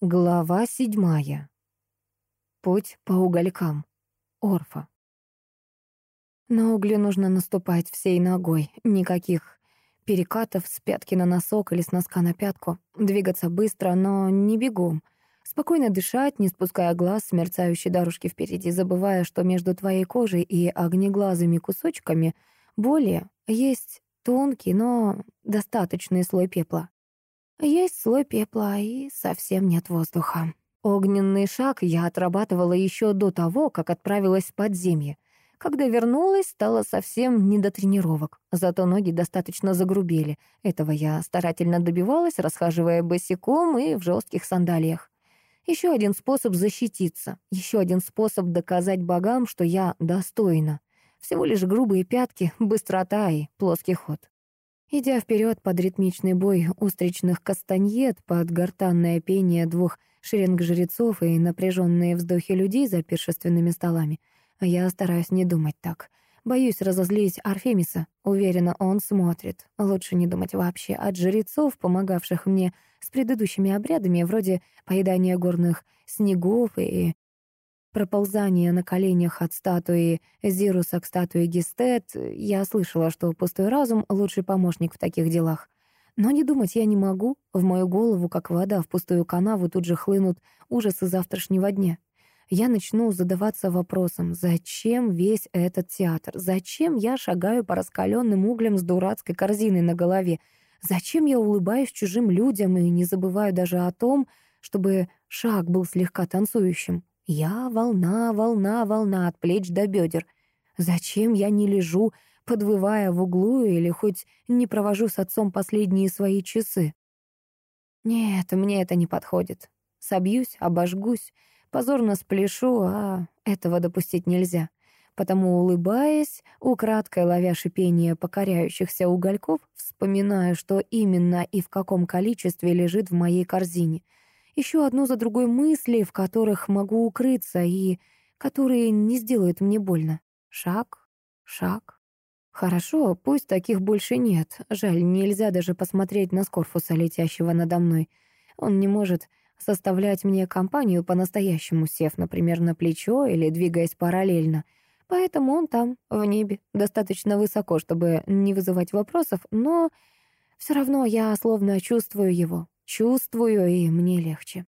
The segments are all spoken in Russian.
Глава седьмая. Путь по уголькам. Орфа. На угли нужно наступать всей ногой. Никаких перекатов с пятки на носок или с носка на пятку. Двигаться быстро, но не бегом. Спокойно дышать, не спуская глаз с мерцающей дорожки впереди, забывая, что между твоей кожей и огнеглазыми кусочками боли есть тонкий, но достаточный слой пепла. Есть слой пепла и совсем нет воздуха. Огненный шаг я отрабатывала еще до того, как отправилась в подземье. Когда вернулась, стало совсем не до тренировок. Зато ноги достаточно загрубели. Этого я старательно добивалась, расхаживая босиком и в жестких сандалиях. Еще один способ защититься. Еще один способ доказать богам, что я достойна. Всего лишь грубые пятки, быстрота и плоский ход. Идя вперед под ритмичный бой устричных кастаньет, под гортанное пение двух шеренг жрецов и напряженные вздохи людей за пиршественными столами, я стараюсь не думать так. Боюсь разозлить Арфемиса. Уверена, он смотрит. Лучше не думать вообще. От жрецов, помогавших мне с предыдущими обрядами, вроде поедания горных снегов и проползание на коленях от статуи Зируса к статуе Гестет, я слышала, что пустой разум — лучший помощник в таких делах. Но не думать я не могу. В мою голову, как вода в пустую канаву, тут же хлынут ужасы завтрашнего дня. Я начну задаваться вопросом, зачем весь этот театр? Зачем я шагаю по раскаленным углям с дурацкой корзиной на голове? Зачем я улыбаюсь чужим людям и не забываю даже о том, чтобы шаг был слегка танцующим? Я волна, волна, волна от плеч до бедер. Зачем я не лежу, подвывая в углу или хоть не провожу с отцом последние свои часы? Нет, мне это не подходит. Собьюсь, обожгусь, позорно спляшу, а этого допустить нельзя. Потому, улыбаясь, украдкой ловя шипение покоряющихся угольков, вспоминаю, что именно и в каком количестве лежит в моей корзине — еще одну за другой мысли, в которых могу укрыться и которые не сделают мне больно. Шаг, шаг. Хорошо, пусть таких больше нет. Жаль, нельзя даже посмотреть на Скорфуса, летящего надо мной. Он не может составлять мне компанию по-настоящему, сев, например, на плечо или двигаясь параллельно. Поэтому он там, в небе, достаточно высоко, чтобы не вызывать вопросов, но все равно я словно чувствую его, Чувствую, и мне легче.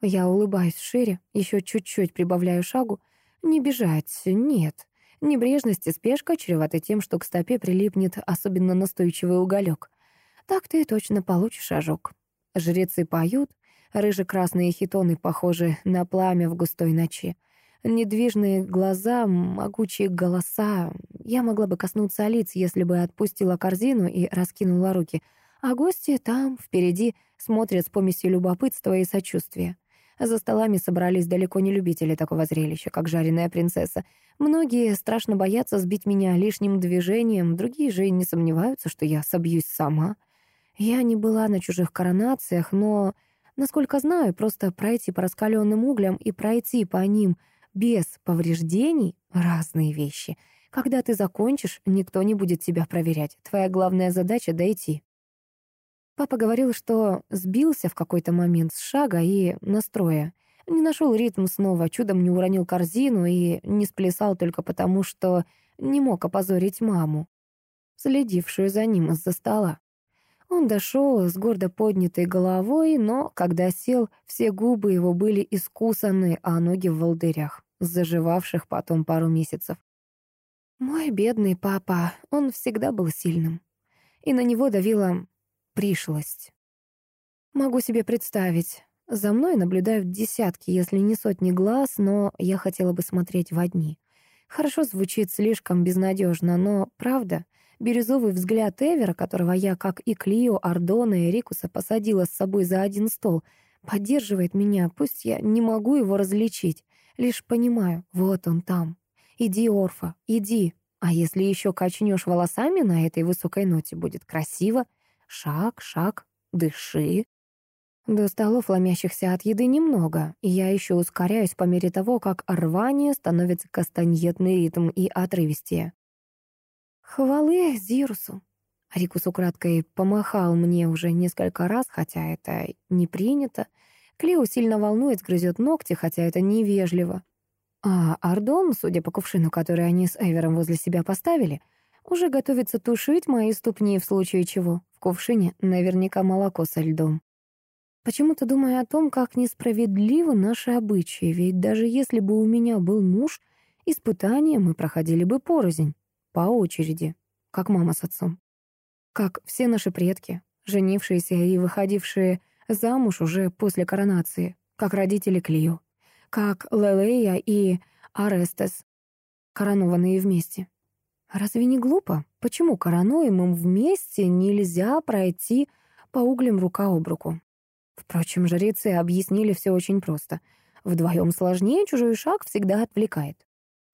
Я улыбаюсь шире, еще чуть-чуть прибавляю шагу. Не бежать, нет. Небрежность и спешка чреваты тем, что к стопе прилипнет особенно настойчивый уголек. Так ты точно получишь ожог. Жрецы поют, рыже-красные хитоны похожи на пламя в густой ночи. Недвижные глаза, могучие голоса. Я могла бы коснуться лиц, если бы отпустила корзину и раскинула руки. А гости там, впереди, смотрят с помесью любопытства и сочувствия. За столами собрались далеко не любители такого зрелища, как жареная принцесса. Многие страшно боятся сбить меня лишним движением, другие же не сомневаются, что я собьюсь сама. Я не была на чужих коронациях, но, насколько знаю, просто пройти по раскаленным углям и пройти по ним без повреждений — разные вещи. Когда ты закончишь, никто не будет тебя проверять. Твоя главная задача — дойти. Папа говорил, что сбился в какой-то момент с шага и настроя. Не нашел ритм снова, чудом не уронил корзину и не сплясал только потому, что не мог опозорить маму, следившую за ним из-за стола. Он дошел с гордо поднятой головой, но, когда сел, все губы его были искусаны, а ноги в волдырях, заживавших потом пару месяцев. Мой бедный папа, он всегда был сильным. И на него давила пришлость. Могу себе представить. За мной наблюдают десятки, если не сотни глаз, но я хотела бы смотреть в одни. Хорошо звучит слишком безнадежно, но правда, бирюзовый взгляд Эвера, которого я, как и Клио, Ардона и Рикуса, посадила с собой за один стол, поддерживает меня, пусть я не могу его различить, лишь понимаю, вот он там. Иди, Орфа, иди. А если еще качнешь волосами на этой высокой ноте, будет красиво. Шаг, шаг, дыши. До столов, ломящихся от еды, немного, и я еще ускоряюсь по мере того, как рвание становится кастаньетный ритм и отрывистее. Хвалы Зирусу. Рикус украдкой помахал мне уже несколько раз, хотя это не принято. Клео сильно волнует, грызет ногти, хотя это невежливо. А Ардон, судя по кувшину, который они с Эвером возле себя поставили, уже готовится тушить мои ступни в случае чего. В кувшине наверняка молоко со льдом. Почему-то думаю о том, как несправедливы наши обычаи, ведь даже если бы у меня был муж, испытания мы проходили бы порознь, по очереди, как мама с отцом. Как все наши предки, женившиеся и выходившие замуж уже после коронации, как родители Клио, как Лелея и Арестес, коронованные вместе. Разве не глупо? Почему коронуемым вместе нельзя пройти по углям рука об руку? Впрочем, жрецы объяснили все очень просто. Вдвоем сложнее, чужой шаг всегда отвлекает.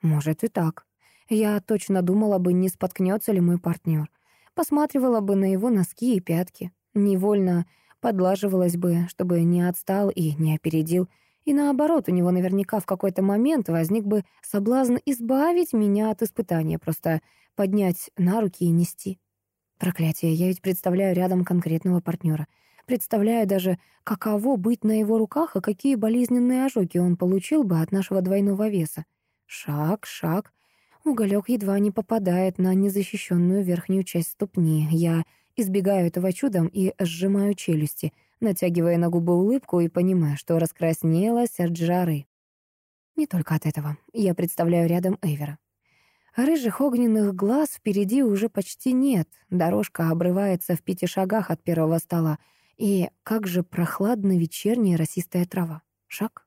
Может и так. Я точно думала бы, не споткнется ли мой партнер. Посматривала бы на его носки и пятки. Невольно подлаживалась бы, чтобы не отстал и не опередил. И наоборот, у него наверняка в какой-то момент возник бы соблазн избавить меня от испытания, просто поднять на руки и нести. Проклятие, я ведь представляю рядом конкретного партнера. Представляю даже, каково быть на его руках и какие болезненные ожоги он получил бы от нашего двойного веса. Шаг, шаг. Уголек едва не попадает на незащищенную верхнюю часть ступни. Я Избегаю этого чудом и сжимаю челюсти, натягивая на губы улыбку и понимая, что раскраснелась от жары. Не только от этого. Я представляю рядом Эвера. Рыжих огненных глаз впереди уже почти нет. Дорожка обрывается в пяти шагах от первого стола. И как же прохладна вечерняя росистая трава. Шаг.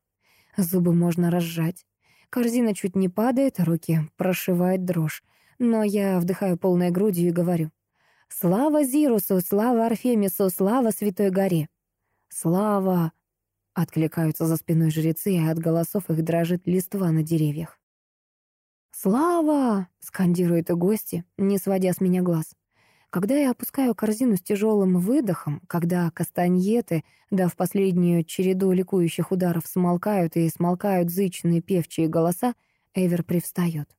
Зубы можно разжать. Корзина чуть не падает, руки прошивает дрожь. Но я вдыхаю полной грудью и говорю. Слава Зирусу, слава Арфемису, слава Святой горе. Слава! Откликаются за спиной жрецы, и от голосов их дрожит листва на деревьях. «Слава!» — скандируют и гости, не сводя с меня глаз. Когда я опускаю корзину с тяжелым выдохом, когда кастаньеты, дав последнюю череду ликующих ударов, смолкают и смолкают зычные певчие голоса, Эвер привстает.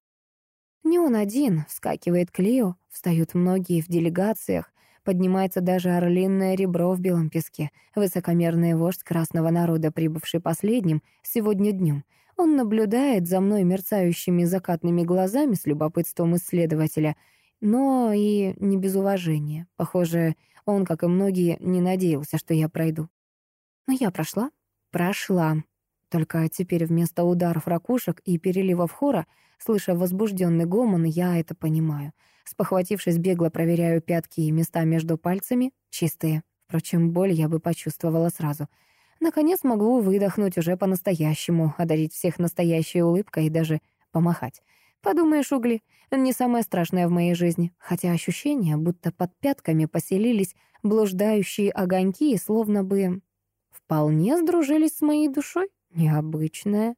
Не он один, вскакивает Клео, встают многие в делегациях, поднимается даже орлиное ребро в белом песке, высокомерный вождь красного народа, прибывший последним сегодня днем. Он наблюдает за мной мерцающими закатными глазами с любопытством исследователя, но и не без уважения. Похоже, он, как и многие, не надеялся, что я пройду. Но я прошла? Прошла. Только теперь вместо ударов ракушек и переливов хора — Слыша возбужденный гомон, я это понимаю. Спохватившись, бегло проверяю пятки и места между пальцами чистые. Впрочем, боль я бы почувствовала сразу. Наконец могу выдохнуть уже по-настоящему, одарить всех настоящей улыбкой и даже помахать. Подумаешь, угли, не самое страшное в моей жизни, хотя ощущение, будто под пятками поселились блуждающие огоньки и словно бы вполне сдружились с моей душой. Необычное.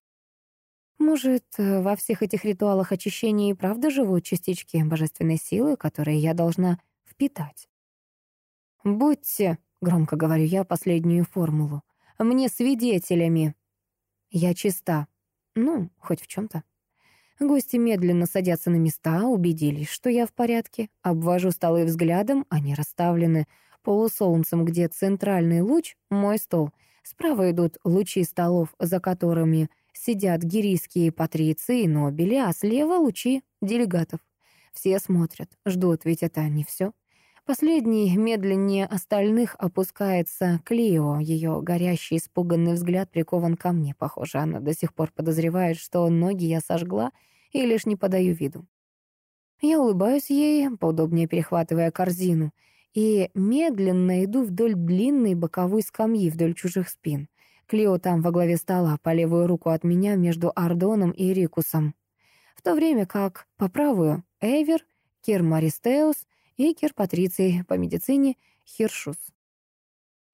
Может, э, во всех этих ритуалах очищения и правда живут частички божественной силы, которые я должна впитать? «Будьте», — громко говорю я последнюю формулу, — «мне свидетелями». Я чиста. Ну, хоть в чем то Гости медленно садятся на места, убедились, что я в порядке. Обвожу столы взглядом, они расставлены полусолнцем, где центральный луч — мой стол. Справа идут лучи столов, за которыми сидят гирийские патриции и нобели, а слева лучи делегатов. Все смотрят, ждут, ведь это не все. Последний, медленнее остальных, опускается Клио. Ее горящий, испуганный взгляд прикован ко мне. Похоже, она до сих пор подозревает, что ноги я сожгла и лишь не подаю виду. Я улыбаюсь ей, поудобнее перехватывая корзину, и медленно иду вдоль длинной боковой скамьи, вдоль чужих спин. Клио там во главе стола, по левую руку от меня, между Ардоном и Рикусом. В то время как по правую — Эвер, Кир Маристеус и Кир Патриций по медицине Хиршус.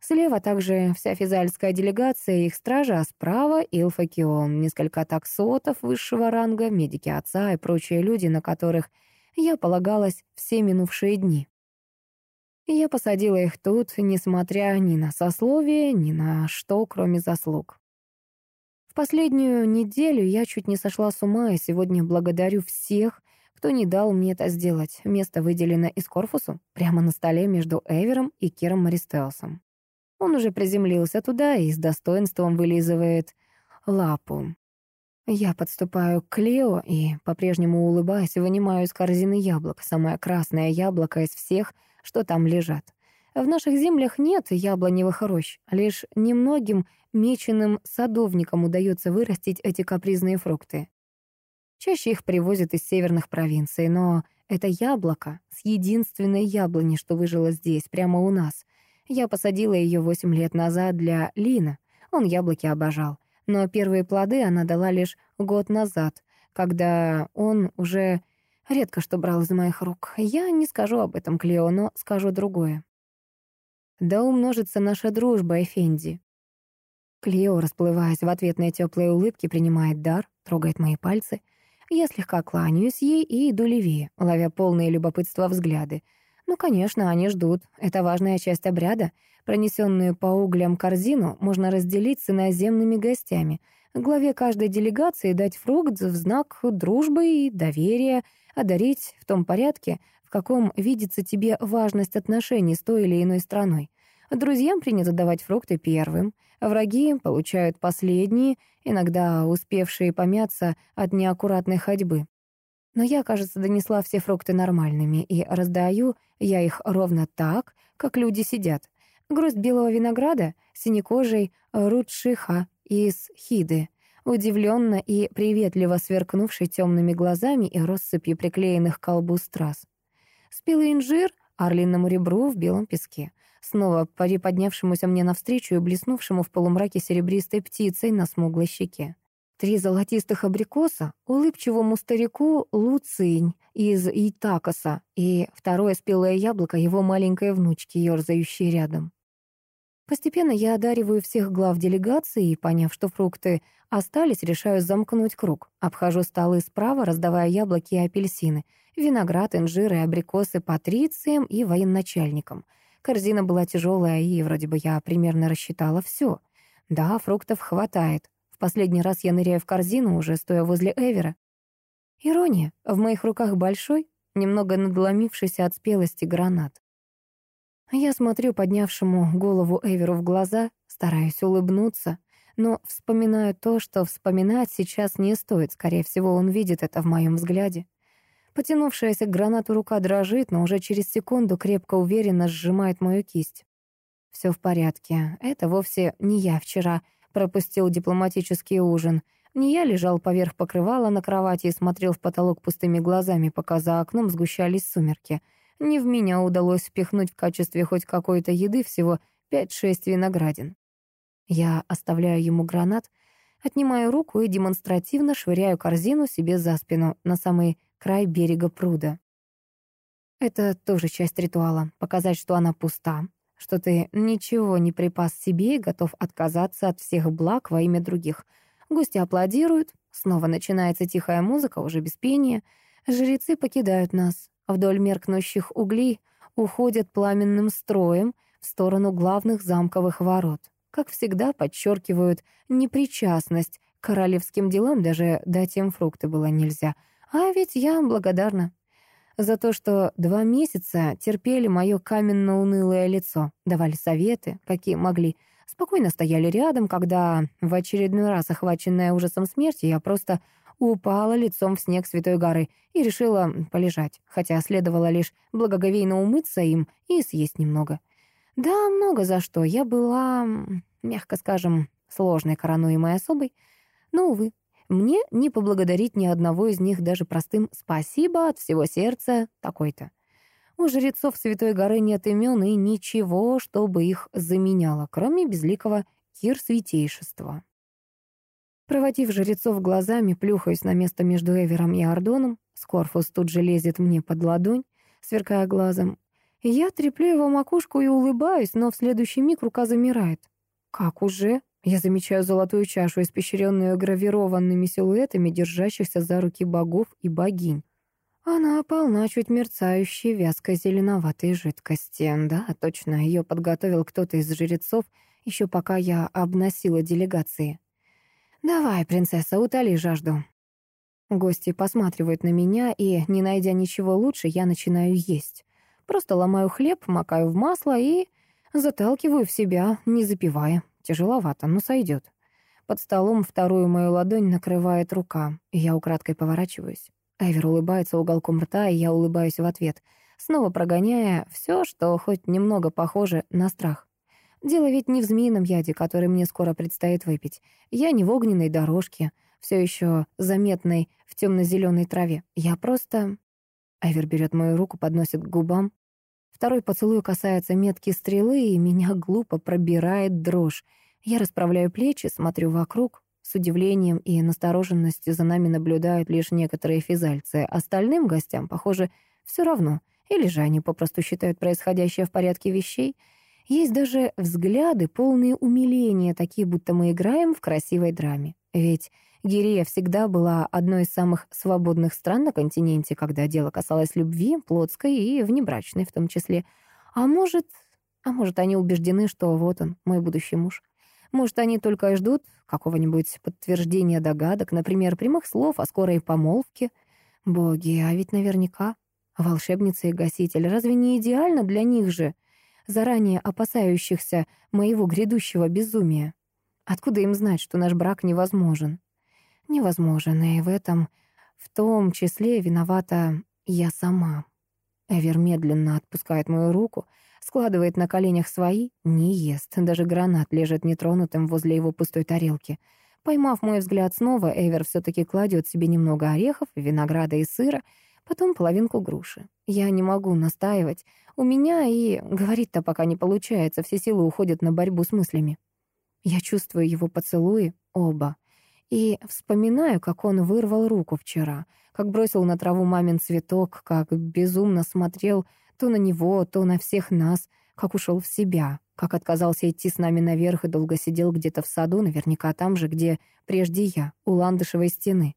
Слева также вся физальская делегация и их стража, а справа — Илфакион, несколько таксотов высшего ранга, медики отца и прочие люди, на которых я полагалась все минувшие дни. Я посадила их тут, несмотря ни на сословие, ни на что, кроме заслуг. В последнюю неделю я чуть не сошла с ума, и сегодня благодарю всех, кто не дал мне это сделать. Место выделено из корпусу, прямо на столе между Эвером и Киром Маристеусом. Он уже приземлился туда и с достоинством вылизывает лапу. Я подступаю к Клео и, по-прежнему улыбаясь, вынимаю из корзины яблок, самое красное яблоко из всех, что там лежат. В наших землях нет яблоневых рощ, лишь немногим меченым садовникам удается вырастить эти капризные фрукты. Чаще их привозят из северных провинций, но это яблоко с единственной яблони, что выжило здесь, прямо у нас. Я посадила ее восемь лет назад для Лина. Он яблоки обожал. Но первые плоды она дала лишь год назад, когда он уже редко что брал из моих рук. Я не скажу об этом Клео, но скажу другое. Да умножится наша дружба, Эфенди. Клео, расплываясь в ответной теплой улыбке, принимает дар, трогает мои пальцы. Я слегка кланяюсь ей и иду левее, ловя полные любопытства взгляды. Ну, конечно, они ждут. Это важная часть обряда. Пронесенную по углям корзину можно разделить с иноземными гостями. Главе каждой делегации дать фрукт в знак дружбы и доверия, одарить в том порядке, в каком видится тебе важность отношений с той или иной страной. Друзьям принято давать фрукты первым, враги получают последние, иногда успевшие помяться от неаккуратной ходьбы. Но я, кажется, донесла все фрукты нормальными, и раздаю я их ровно так, как люди сидят. Гроздь белого винограда, синекожей рудшиха из хиды, удивленно и приветливо сверкнувший темными глазами и россыпью приклеенных к колбу страз. Спелый инжир орлиному ребру в белом песке, снова приподнявшемуся мне навстречу и блеснувшему в полумраке серебристой птицей на смуглой щеке. Три золотистых абрикоса, улыбчивому старику Луцинь из Итакоса и второе спелое яблоко его маленькой внучки, ерзающей рядом. Постепенно я одариваю всех глав делегации и, поняв, что фрукты остались, решаю замкнуть круг. Обхожу столы справа, раздавая яблоки и апельсины, виноград, инжиры, абрикосы патрициям и военачальникам. Корзина была тяжелая, и вроде бы я примерно рассчитала все. Да, фруктов хватает. В последний раз я ныряю в корзину, уже стоя возле Эвера. Ирония. В моих руках большой, немного надломившийся от спелости гранат. Я смотрю поднявшему голову Эверу в глаза, стараюсь улыбнуться, но вспоминаю то, что вспоминать сейчас не стоит. Скорее всего, он видит это в моем взгляде. Потянувшаяся к гранату рука дрожит, но уже через секунду крепко уверенно сжимает мою кисть. Все в порядке. Это вовсе не я вчера пропустил дипломатический ужин. Не я лежал поверх покрывала на кровати и смотрел в потолок пустыми глазами, пока за окном сгущались сумерки — не в меня удалось впихнуть в качестве хоть какой-то еды всего 5-6 виноградин. Я оставляю ему гранат, отнимаю руку и демонстративно швыряю корзину себе за спину на самый край берега пруда. Это тоже часть ритуала — показать, что она пуста, что ты ничего не припас себе и готов отказаться от всех благ во имя других. Гости аплодируют, снова начинается тихая музыка, уже без пения. Жрецы покидают нас, Вдоль меркнущих углей уходят пламенным строем в сторону главных замковых ворот. Как всегда, подчеркивают непричастность к королевским делам, даже дать им фрукты было нельзя. А ведь я благодарна за то, что два месяца терпели мое каменно-унылое лицо, давали советы, какие могли, спокойно стояли рядом, когда в очередной раз, охваченная ужасом смерти, я просто упала лицом в снег Святой горы и решила полежать, хотя следовало лишь благоговейно умыться им и съесть немного. Да, много за что. Я была, мягко скажем, сложной коронуемой особой. Но, увы, мне не поблагодарить ни одного из них даже простым «спасибо от всего сердца» такой-то. У жрецов Святой горы нет имен и ничего, чтобы их заменяло, кроме безликого кир святейшества. Проводив жрецов глазами, плюхаюсь на место между Эвером и Ордоном. Скорфус тут же лезет мне под ладонь, сверкая глазом. Я треплю его макушку и улыбаюсь, но в следующий миг рука замирает. «Как уже?» Я замечаю золотую чашу, испещренную гравированными силуэтами, держащихся за руки богов и богинь. Она полна чуть мерцающей вязкой зеленоватой жидкости. Да, точно, ее подготовил кто-то из жрецов, еще пока я обносила делегации. «Давай, принцесса, утоли жажду». Гости посматривают на меня, и, не найдя ничего лучше, я начинаю есть. Просто ломаю хлеб, макаю в масло и Заталкиваю в себя, не запивая. Тяжеловато, но сойдет. Под столом вторую мою ладонь накрывает рука, и я украдкой поворачиваюсь. Эвер улыбается уголком рта, и я улыбаюсь в ответ, снова прогоняя все, что хоть немного похоже на страх. Дело ведь не в змеином яде, который мне скоро предстоит выпить. Я не в огненной дорожке, все еще заметной в темно-зеленой траве. Я просто... Эвер берет мою руку, подносит к губам, Второй поцелуй касается метки стрелы, и меня глупо пробирает дрожь. Я расправляю плечи, смотрю вокруг. С удивлением и настороженностью за нами наблюдают лишь некоторые физальцы. Остальным гостям, похоже, все равно. Или же они попросту считают происходящее в порядке вещей. Есть даже взгляды, полные умиления, такие, будто мы играем в красивой драме. Ведь Гирея всегда была одной из самых свободных стран на континенте, когда дело касалось любви, плотской и внебрачной в том числе. А может, а может, они убеждены, что вот он, мой будущий муж. Может, они только и ждут какого-нибудь подтверждения догадок, например, прямых слов о скорой помолвке. Боги, а ведь наверняка волшебница и гаситель, разве не идеально для них же, заранее опасающихся моего грядущего безумия? Откуда им знать, что наш брак невозможен? невозможен, и в этом в том числе виновата я сама. Эвер медленно отпускает мою руку, складывает на коленях свои, не ест, даже гранат лежит нетронутым возле его пустой тарелки. Поймав мой взгляд снова, Эвер все-таки кладет себе немного орехов, винограда и сыра, потом половинку груши. Я не могу настаивать. У меня и говорить-то пока не получается, все силы уходят на борьбу с мыслями. Я чувствую его поцелуи, оба, и вспоминаю, как он вырвал руку вчера, как бросил на траву мамин цветок, как безумно смотрел то на него, то на всех нас, как ушел в себя, как отказался идти с нами наверх и долго сидел где-то в саду, наверняка там же, где прежде я, у ландышевой стены.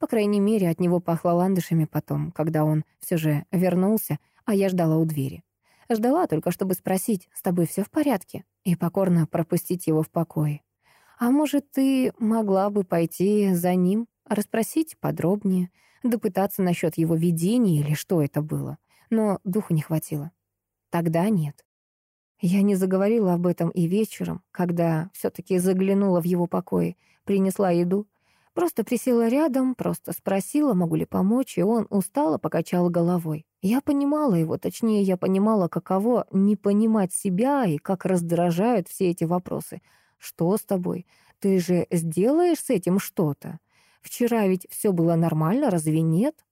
По крайней мере, от него пахло ландышами потом, когда он все же вернулся, а я ждала у двери. Ждала только, чтобы спросить, с тобой все в порядке, и покорно пропустить его в покое. А может, ты могла бы пойти за ним, расспросить подробнее, допытаться насчет его видения или что это было. Но духу не хватило. Тогда нет. Я не заговорила об этом и вечером, когда все-таки заглянула в его покои, принесла еду. Просто присела рядом, просто спросила, могу ли помочь, и он устало покачал головой. Я понимала его, точнее, я понимала, каково не понимать себя и как раздражают все эти вопросы — что с тобой? Ты же сделаешь с этим что-то? Вчера ведь все было нормально, разве нет?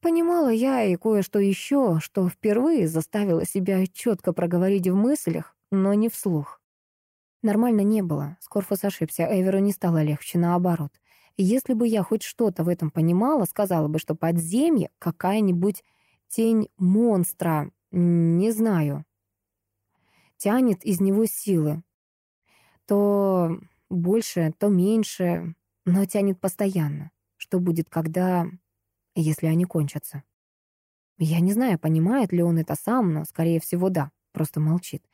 Понимала я и кое-что еще, что впервые заставила себя четко проговорить в мыслях, но не вслух. Нормально не было. Скорфус ошибся, Эверу не стало легче, наоборот. Если бы я хоть что-то в этом понимала, сказала бы, что подземье — какая-нибудь тень монстра, не знаю, тянет из него силы, то больше, то меньше, но тянет постоянно. Что будет, когда... если они кончатся? Я не знаю, понимает ли он это сам, но, скорее всего, да, просто молчит.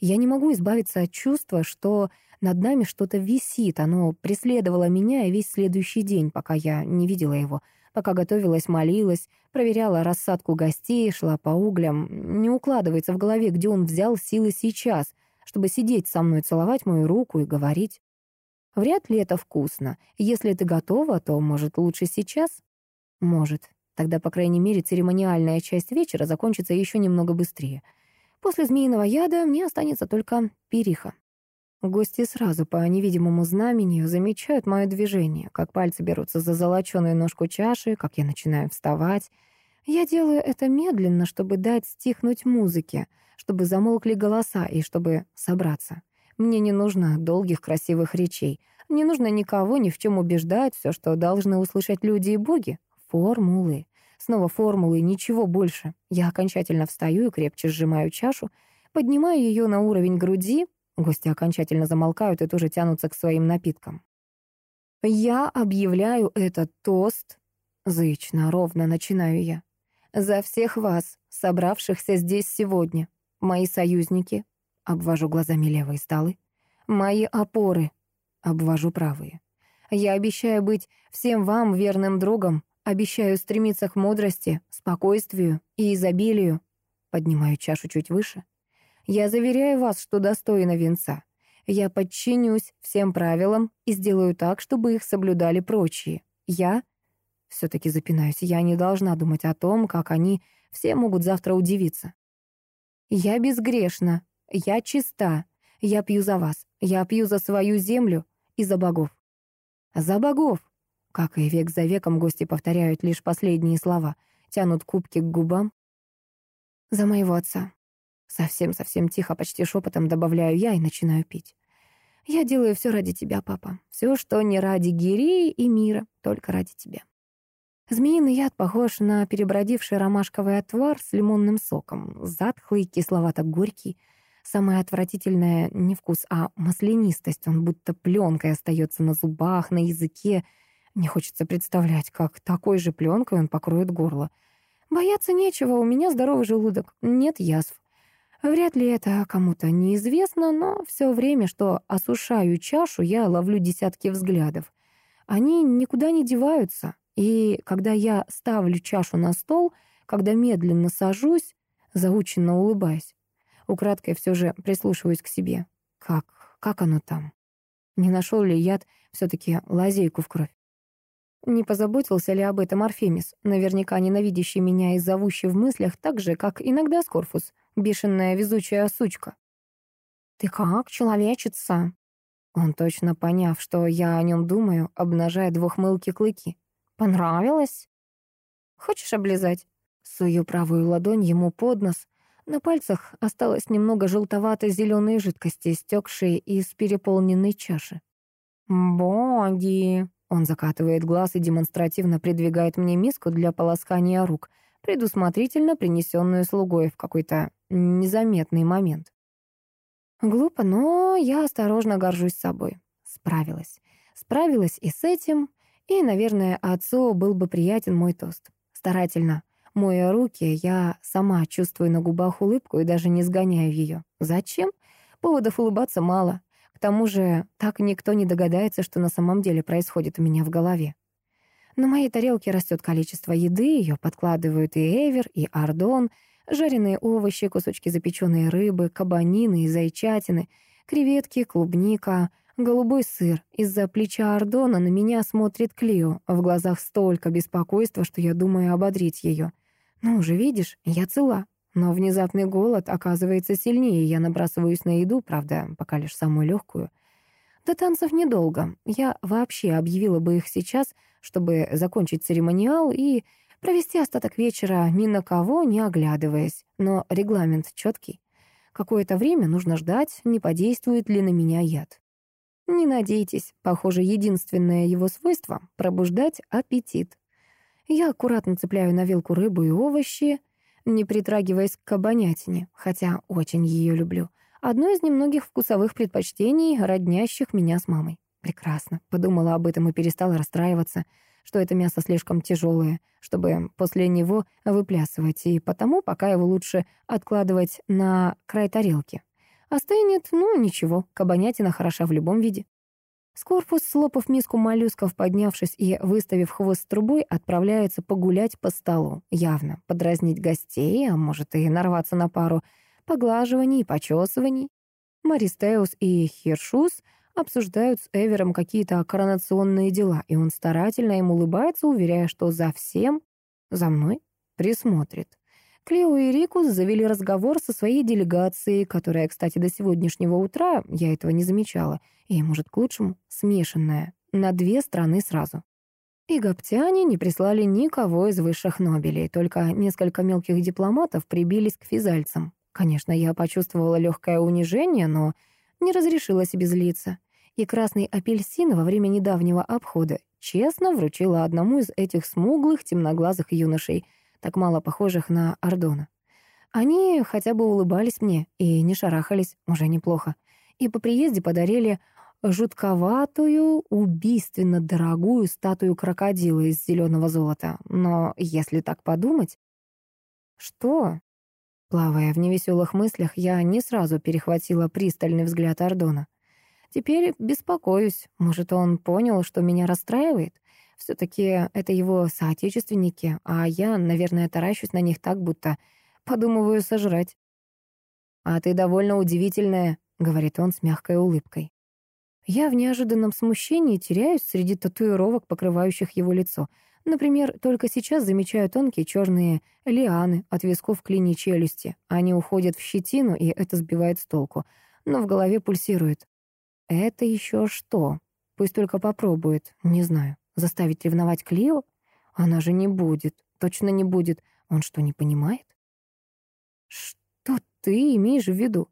Я не могу избавиться от чувства, что над нами что-то висит. Оно преследовало меня и весь следующий день, пока я не видела его, пока готовилась, молилась, проверяла рассадку гостей, шла по углям. Не укладывается в голове, где он взял силы сейчас — чтобы сидеть со мной, целовать мою руку и говорить. Вряд ли это вкусно. Если ты готова, то, может, лучше сейчас? Может. Тогда, по крайней мере, церемониальная часть вечера закончится еще немного быстрее. После змеиного яда мне останется только периха. Гости сразу по невидимому знамению замечают мое движение, как пальцы берутся за золоченую ножку чаши, как я начинаю вставать. Я делаю это медленно, чтобы дать стихнуть музыке — чтобы замолкли голоса и чтобы собраться. Мне не нужно долгих красивых речей. Не нужно никого ни в чем убеждать. Все, что должны услышать люди и боги — формулы. Снова формулы, ничего больше. Я окончательно встаю и крепче сжимаю чашу, поднимаю ее на уровень груди. Гости окончательно замолкают и тоже тянутся к своим напиткам. Я объявляю этот тост. Зычно, ровно начинаю я. За всех вас, собравшихся здесь сегодня. Мои союзники, обвожу глазами левые столы, мои опоры, обвожу правые. Я обещаю быть всем вам верным другом, обещаю стремиться к мудрости, спокойствию и изобилию. Поднимаю чашу чуть выше. Я заверяю вас, что достойна венца. Я подчинюсь всем правилам и сделаю так, чтобы их соблюдали прочие. Я... Все-таки запинаюсь, я не должна думать о том, как они все могут завтра удивиться. Я безгрешна, я чиста, я пью за вас, я пью за свою землю и за богов. За богов! Как и век за веком гости повторяют лишь последние слова, тянут кубки к губам. За моего отца. Совсем-совсем тихо, почти шепотом добавляю я и начинаю пить. Я делаю все ради тебя, папа. Все, что не ради Гиреи и мира, только ради тебя. Змеиный яд похож на перебродивший ромашковый отвар с лимонным соком. Затхлый, кисловато-горький. Самое отвратительное не вкус, а маслянистость. Он будто пленкой остается на зубах, на языке. Не хочется представлять, как такой же пленкой он покроет горло. Бояться нечего, у меня здоровый желудок, нет язв. Вряд ли это кому-то неизвестно, но все время, что осушаю чашу, я ловлю десятки взглядов. Они никуда не деваются, и когда я ставлю чашу на стол, когда медленно сажусь, заученно улыбаясь, украдкой все же прислушиваюсь к себе. Как, как оно там? Не нашел ли яд все-таки лазейку в кровь? Не позаботился ли об этом Арфемис, наверняка ненавидящий меня и зовущий в мыслях так же, как иногда Скорфус — бешеная везучая сучка. «Ты как, человечица?» Он, точно поняв, что я о нем думаю, обнажает двухмылки клыки. «Понравилось?» «Хочешь облизать?» Сую правую ладонь ему под нос. На пальцах осталось немного желтоватой зеленой жидкости, стекшей из переполненной чаши. «Боги!» Он закатывает глаз и демонстративно придвигает мне миску для полоскания рук, предусмотрительно принесенную слугой в какой-то незаметный момент. Глупо, но я осторожно горжусь собой. Справилась. Справилась и с этим, и, наверное, отцу был бы приятен мой тост. Старательно, моя руки, я сама чувствую на губах улыбку и даже не сгоняю ее. Зачем? Поводов улыбаться мало. К тому же, так никто не догадается, что на самом деле происходит у меня в голове. На моей тарелке растет количество еды, ее подкладывают и Эвер, и Ардон — Жареные овощи, кусочки запеченной рыбы, кабанины и зайчатины, креветки, клубника, голубой сыр. Из-за плеча Ардона на меня смотрит Клио. В глазах столько беспокойства, что я думаю ободрить ее. Ну уже видишь, я цела. Но внезапный голод оказывается сильнее, я набрасываюсь на еду, правда, пока лишь самую легкую. До танцев недолго. Я вообще объявила бы их сейчас, чтобы закончить церемониал и Провести остаток вечера ни на кого не оглядываясь, но регламент четкий. Какое-то время нужно ждать, не подействует ли на меня яд. Не надейтесь, похоже, единственное его свойство — пробуждать аппетит. Я аккуратно цепляю на вилку рыбу и овощи, не притрагиваясь к кабанятине, хотя очень ее люблю. Одно из немногих вкусовых предпочтений, роднящих меня с мамой. Прекрасно. Подумала об этом и перестала расстраиваться — что это мясо слишком тяжелое, чтобы после него выплясывать, и потому пока его лучше откладывать на край тарелки. Остынет, ну ничего, кабанятина хороша в любом виде. Скорпус, слопав миску моллюсков, поднявшись и выставив хвост трубой, отправляется погулять по столу, явно подразнить гостей, а может и нарваться на пару поглаживаний и почесываний. Маристеус и Хиршус — обсуждают с Эвером какие-то коронационные дела, и он старательно им улыбается, уверяя, что за всем, за мной, присмотрит. Клео и Рикус завели разговор со своей делегацией, которая, кстати, до сегодняшнего утра, я этого не замечала, и, может, к лучшему, смешанная, на две страны сразу. И не прислали никого из высших Нобелей, только несколько мелких дипломатов прибились к физальцам. Конечно, я почувствовала легкое унижение, но не разрешила себе злиться и красный апельсин во время недавнего обхода честно вручила одному из этих смуглых темноглазых юношей, так мало похожих на Ордона. Они хотя бы улыбались мне и не шарахались, уже неплохо. И по приезде подарили жутковатую, убийственно дорогую статую крокодила из зеленого золота. Но если так подумать... Что? Плавая в невеселых мыслях, я не сразу перехватила пристальный взгляд Ордона. Теперь беспокоюсь. Может, он понял, что меня расстраивает? Все-таки это его соотечественники, а я, наверное, таращусь на них так, будто подумываю сожрать. «А ты довольно удивительная», — говорит он с мягкой улыбкой. Я в неожиданном смущении теряюсь среди татуировок, покрывающих его лицо. Например, только сейчас замечаю тонкие черные лианы от висков к линии челюсти. Они уходят в щетину, и это сбивает с толку. Но в голове пульсирует. Это еще что? Пусть только попробует. Не знаю. Заставить ревновать Клио? Она же не будет. Точно не будет. Он что, не понимает? Что ты имеешь в виду?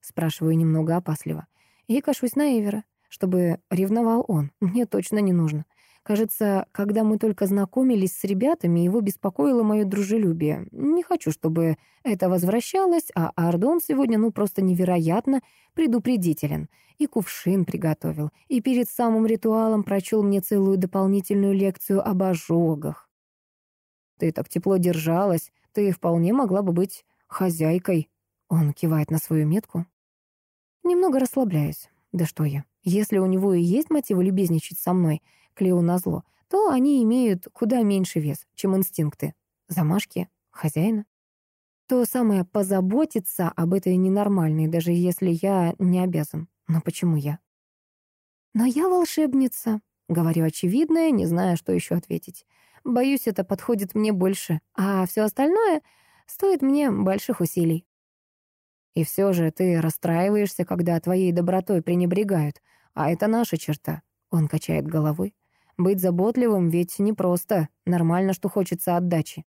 Спрашиваю немного опасливо. И кашусь на Эвера, чтобы ревновал он. Мне точно не нужно. Кажется, когда мы только знакомились с ребятами, его беспокоило мое дружелюбие. Не хочу, чтобы это возвращалось, а Ардон сегодня ну просто невероятно предупредителен. И кувшин приготовил, и перед самым ритуалом прочел мне целую дополнительную лекцию об ожогах. «Ты так тепло держалась, ты вполне могла бы быть хозяйкой». Он кивает на свою метку. Немного расслабляюсь. Да что я. Если у него и есть мотивы любезничать со мной, Клео назло, то они имеют куда меньше вес, чем инстинкты. Замашки хозяина. То самое позаботиться об этой ненормальной, даже если я не обязан. Но почему я? Но я волшебница. Говорю очевидное, не зная, что еще ответить. Боюсь, это подходит мне больше, а все остальное стоит мне больших усилий. И все же ты расстраиваешься, когда твоей добротой пренебрегают. А это наша черта. Он качает головой. Быть заботливым ведь непросто. Нормально, что хочется отдачи.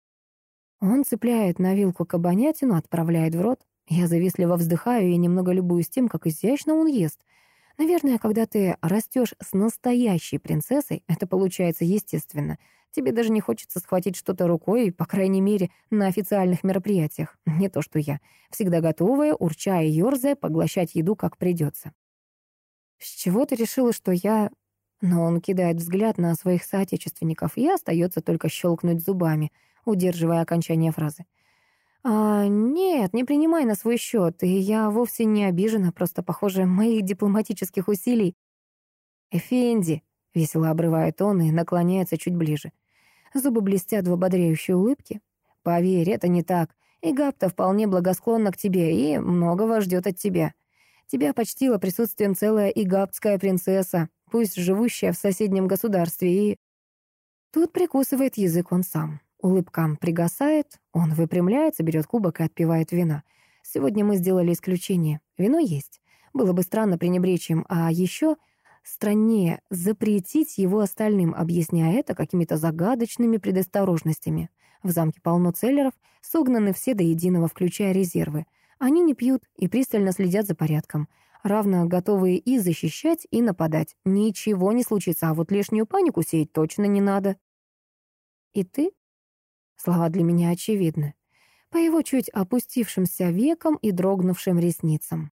Он цепляет на вилку кабанятину, отправляет в рот. Я завистливо вздыхаю и немного любуюсь тем, как изящно он ест. Наверное, когда ты растешь с настоящей принцессой, это получается естественно — Тебе даже не хочется схватить что-то рукой, по крайней мере, на официальных мероприятиях. Не то что я, всегда готовая, урча и ёрзая, поглощать еду как придется. С чего ты решила, что я... Но он кидает взгляд на своих соотечественников, и остается только щелкнуть зубами, удерживая окончание фразы. «А, нет, не принимай на свой счет, и я вовсе не обижена, просто, похоже, моих дипломатических усилий...» «Эфенди», — весело обрывает он и наклоняется чуть ближе. Зубы блестят в ободряющей улыбке. «Поверь, это не так. И Гапта вполне благосклонна к тебе и многого ждет от тебя. Тебя почтила присутствием целая игаптская принцесса, пусть живущая в соседнем государстве, и...» Тут прикусывает язык он сам. Улыбка пригасает, он выпрямляется, берет кубок и отпивает вина. Сегодня мы сделали исключение. Вино есть. Было бы странно пренебречь им, а еще страннее запретить его остальным, объясняя это какими-то загадочными предосторожностями. В замке полно целлеров, согнаны все до единого, включая резервы. Они не пьют и пристально следят за порядком, равно готовые и защищать, и нападать. Ничего не случится, а вот лишнюю панику сеять точно не надо. «И ты?» Слова для меня очевидны. По его чуть опустившимся векам и дрогнувшим ресницам.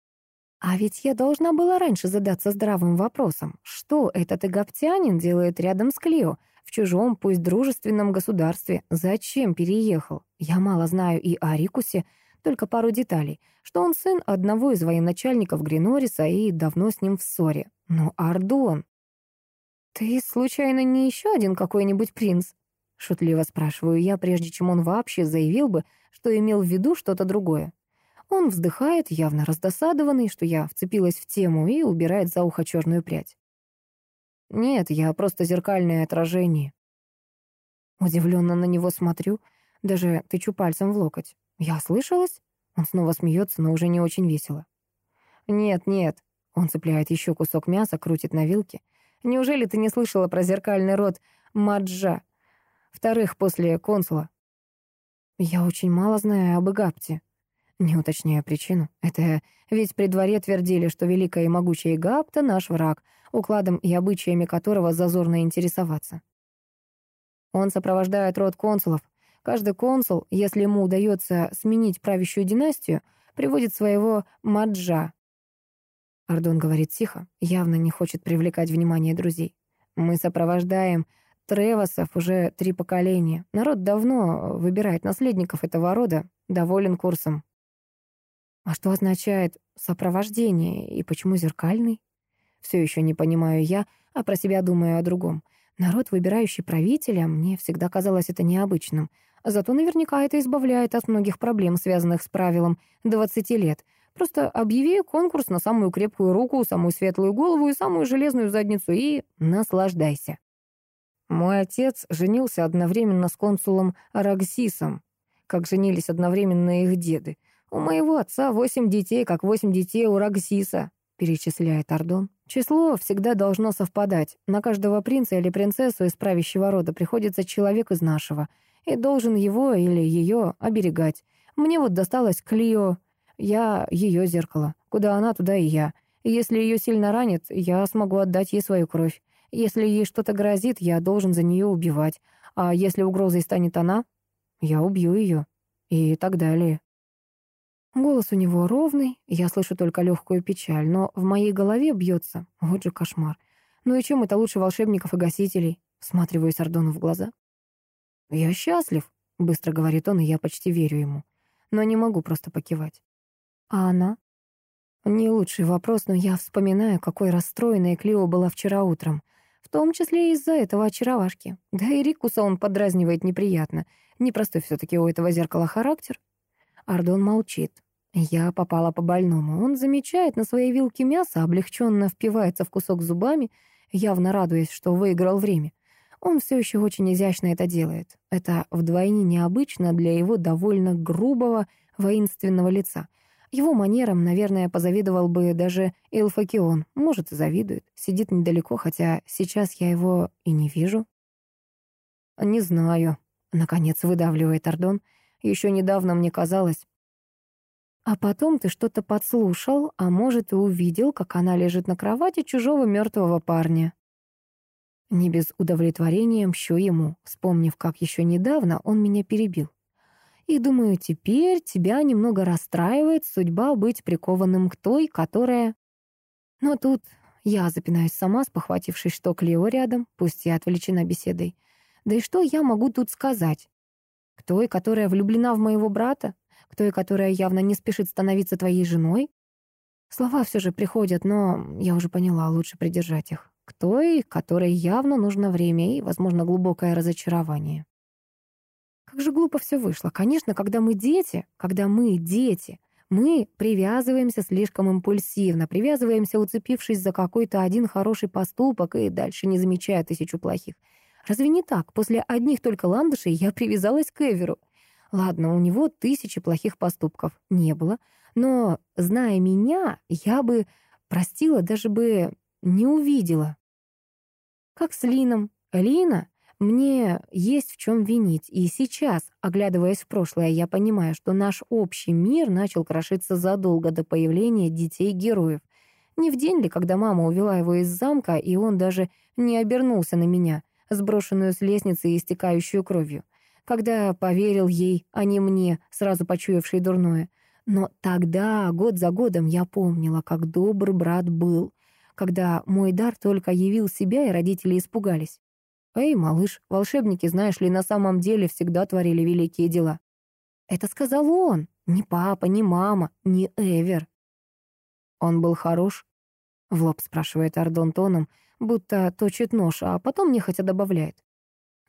А ведь я должна была раньше задаться здравым вопросом, что этот эгоптянин делает рядом с Клео, в чужом, пусть дружественном государстве, зачем переехал? Я мало знаю и о Рикусе, только пару деталей, что он сын одного из военачальников Гринориса и давно с ним в ссоре. Но Ардон... «Ты, случайно, не еще один какой-нибудь принц?» Шутливо спрашиваю я, прежде чем он вообще заявил бы, что имел в виду что-то другое. Он вздыхает, явно раздосадованный, что я вцепилась в тему, и убирает за ухо черную прядь. Нет, я просто зеркальное отражение. Удивленно на него смотрю, даже тычу пальцем в локоть. Я слышалась? Он снова смеется, но уже не очень весело. Нет, нет. Он цепляет еще кусок мяса, крутит на вилке. Неужели ты не слышала про зеркальный род Маджа? Вторых после консула. Я очень мало знаю об Игапте. Не уточняя причину. Это ведь при дворе твердили, что великая и могучая Гапта — наш враг, укладом и обычаями которого зазорно интересоваться. Он сопровождает род консулов. Каждый консул, если ему удается сменить правящую династию, приводит своего маджа. Ардон говорит тихо, явно не хочет привлекать внимание друзей. Мы сопровождаем Тревосов уже три поколения. Народ давно выбирает наследников этого рода, доволен курсом. А что означает сопровождение и почему зеркальный? Все еще не понимаю я, а про себя думаю о другом. Народ, выбирающий правителя, мне всегда казалось это необычным. Зато наверняка это избавляет от многих проблем, связанных с правилом 20 лет. Просто объяви конкурс на самую крепкую руку, самую светлую голову и самую железную задницу и наслаждайся. Мой отец женился одновременно с консулом Араксисом, как женились одновременно их деды. У моего отца восемь детей, как восемь детей у Раксиса, перечисляет Ардон. Число всегда должно совпадать. На каждого принца или принцессу из правящего рода приходится человек из нашего, и должен его или ее оберегать. Мне вот досталось Клио, я ее зеркало. Куда она, туда и я. Если ее сильно ранит, я смогу отдать ей свою кровь. Если ей что-то грозит, я должен за нее убивать. А если угрозой станет она, я убью ее. И так далее. Голос у него ровный, я слышу только легкую печаль, но в моей голове бьется. Вот же кошмар. Ну и чем это лучше волшебников и гасителей? Сматриваюсь Ардону в глаза. «Я счастлив», — быстро говорит он, и я почти верю ему. Но не могу просто покивать. А она? Не лучший вопрос, но я вспоминаю, какой расстроенной Клио была вчера утром. В том числе из-за этого очаровашки. Да и Рикуса он подразнивает неприятно. Непростой все таки у этого зеркала характер. Ардон молчит. Я попала по больному. Он замечает на своей вилке мясо, облегченно впивается в кусок зубами, явно радуясь, что выиграл время. Он все еще очень изящно это делает. Это вдвойне необычно для его довольно грубого, воинственного лица. Его манерам, наверное, позавидовал бы даже Илфакион. Может, и завидует. Сидит недалеко, хотя сейчас я его и не вижу. «Не знаю», — наконец выдавливает Ордон. «Еще недавно мне казалось, а потом ты что-то подслушал, а может и увидел, как она лежит на кровати чужого мертвого парня. Не без удовлетворения мщу ему, вспомнив, как еще недавно он меня перебил. И думаю, теперь тебя немного расстраивает судьба быть прикованным к той, которая... Но тут я запинаюсь сама, спохватившись, что Клео рядом, пусть я отвлечена беседой. Да и что я могу тут сказать? К той, которая влюблена в моего брата? к той, которая явно не спешит становиться твоей женой? Слова все же приходят, но я уже поняла, лучше придержать их. К той, которой явно нужно время и, возможно, глубокое разочарование. Как же глупо все вышло. Конечно, когда мы дети, когда мы дети, мы привязываемся слишком импульсивно, привязываемся, уцепившись за какой-то один хороший поступок и дальше не замечая тысячу плохих. Разве не так? После одних только ландышей я привязалась к Эверу. Ладно, у него тысячи плохих поступков не было, но, зная меня, я бы простила, даже бы не увидела. Как с Лином. Лина мне есть в чем винить, и сейчас, оглядываясь в прошлое, я понимаю, что наш общий мир начал крошиться задолго до появления детей-героев. Не в день ли, когда мама увела его из замка, и он даже не обернулся на меня, сброшенную с лестницы и истекающую кровью когда поверил ей, а не мне, сразу почуявшей дурное. Но тогда, год за годом, я помнила, как добр брат был, когда мой дар только явил себя, и родители испугались. «Эй, малыш, волшебники, знаешь ли, на самом деле всегда творили великие дела». Это сказал он, не папа, не мама, не Эвер. Он был хорош? В лоб спрашивает Ардон тоном, будто точит нож, а потом нехотя добавляет.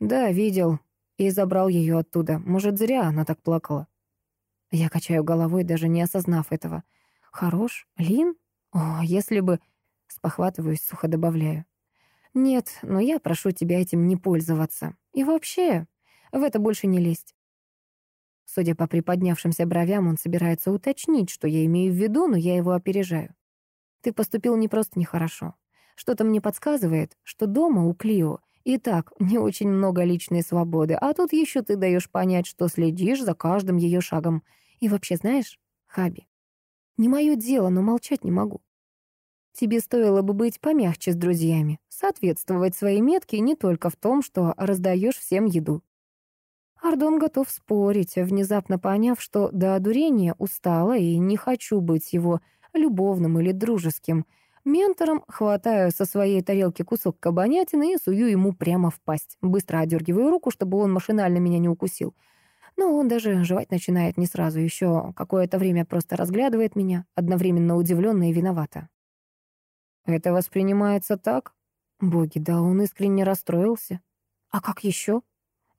Да, видел, и забрал ее оттуда. Может, зря она так плакала. Я качаю головой, даже не осознав этого. Хорош? Лин? О, если бы... Спохватываюсь, сухо добавляю. Нет, но я прошу тебя этим не пользоваться. И вообще, в это больше не лезть. Судя по приподнявшимся бровям, он собирается уточнить, что я имею в виду, но я его опережаю. Ты поступил не просто нехорошо. Что-то мне подсказывает, что дома у Клио и так не очень много личной свободы, а тут еще ты даешь понять, что следишь за каждым ее шагом. И вообще, знаешь, Хаби, не мое дело, но молчать не могу. Тебе стоило бы быть помягче с друзьями, соответствовать своей метке не только в том, что раздаешь всем еду. Ардон готов спорить, внезапно поняв, что до одурения устала и не хочу быть его любовным или дружеским, Ментором хватаю со своей тарелки кусок кабанятины и сую ему прямо в пасть. Быстро одергиваю руку, чтобы он машинально меня не укусил. Но он даже жевать начинает не сразу, еще какое-то время просто разглядывает меня, одновременно удивленно и виновата. «Это воспринимается так?» Боги, да он искренне расстроился. «А как еще?»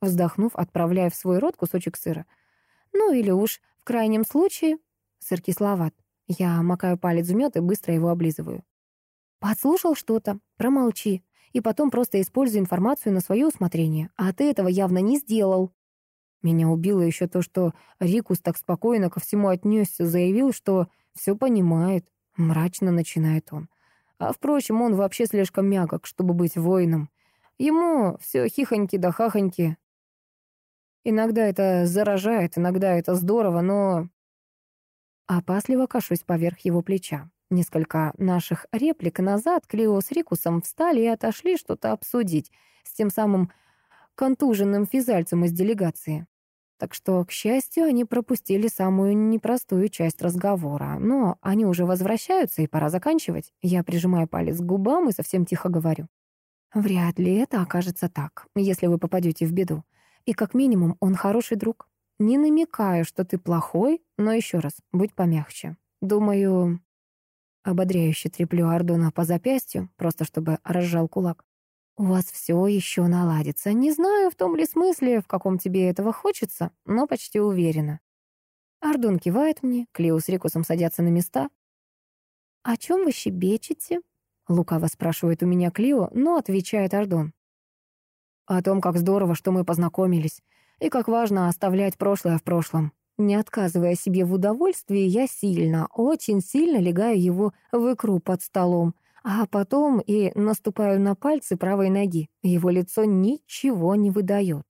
Вздохнув, отправляя в свой рот кусочек сыра. «Ну или уж, в крайнем случае...» Сыр кисловат. Я макаю палец в мед и быстро его облизываю. Подслушал что-то, промолчи. И потом просто используй информацию на свое усмотрение. А ты этого явно не сделал. Меня убило еще то, что Рикус так спокойно ко всему отнесся, заявил, что все понимает. Мрачно начинает он. А, впрочем, он вообще слишком мягок, чтобы быть воином. Ему все хихоньки да хахоньки. Иногда это заражает, иногда это здорово, но... Опасливо кашусь поверх его плеча. Несколько наших реплик назад Клео с Рикусом встали и отошли что-то обсудить с тем самым контуженным физальцем из делегации. Так что, к счастью, они пропустили самую непростую часть разговора. Но они уже возвращаются, и пора заканчивать. Я прижимаю палец к губам и совсем тихо говорю. Вряд ли это окажется так, если вы попадете в беду. И как минимум он хороший друг. Не намекаю, что ты плохой, но еще раз, будь помягче. Думаю, ободряюще треплю Ардона по запястью, просто чтобы разжал кулак. У вас все еще наладится. Не знаю, в том ли смысле, в каком тебе этого хочется, но почти уверена. Ардон кивает мне, Клео с Рикусом садятся на места. «О чем вы щебечете?» Лукаво спрашивает у меня Клио, но отвечает Ардон. О том, как здорово, что мы познакомились, и как важно оставлять прошлое в прошлом. Не отказывая себе в удовольствии, я сильно, очень сильно легаю его в икру под столом, а потом и наступаю на пальцы правой ноги. Его лицо ничего не выдает.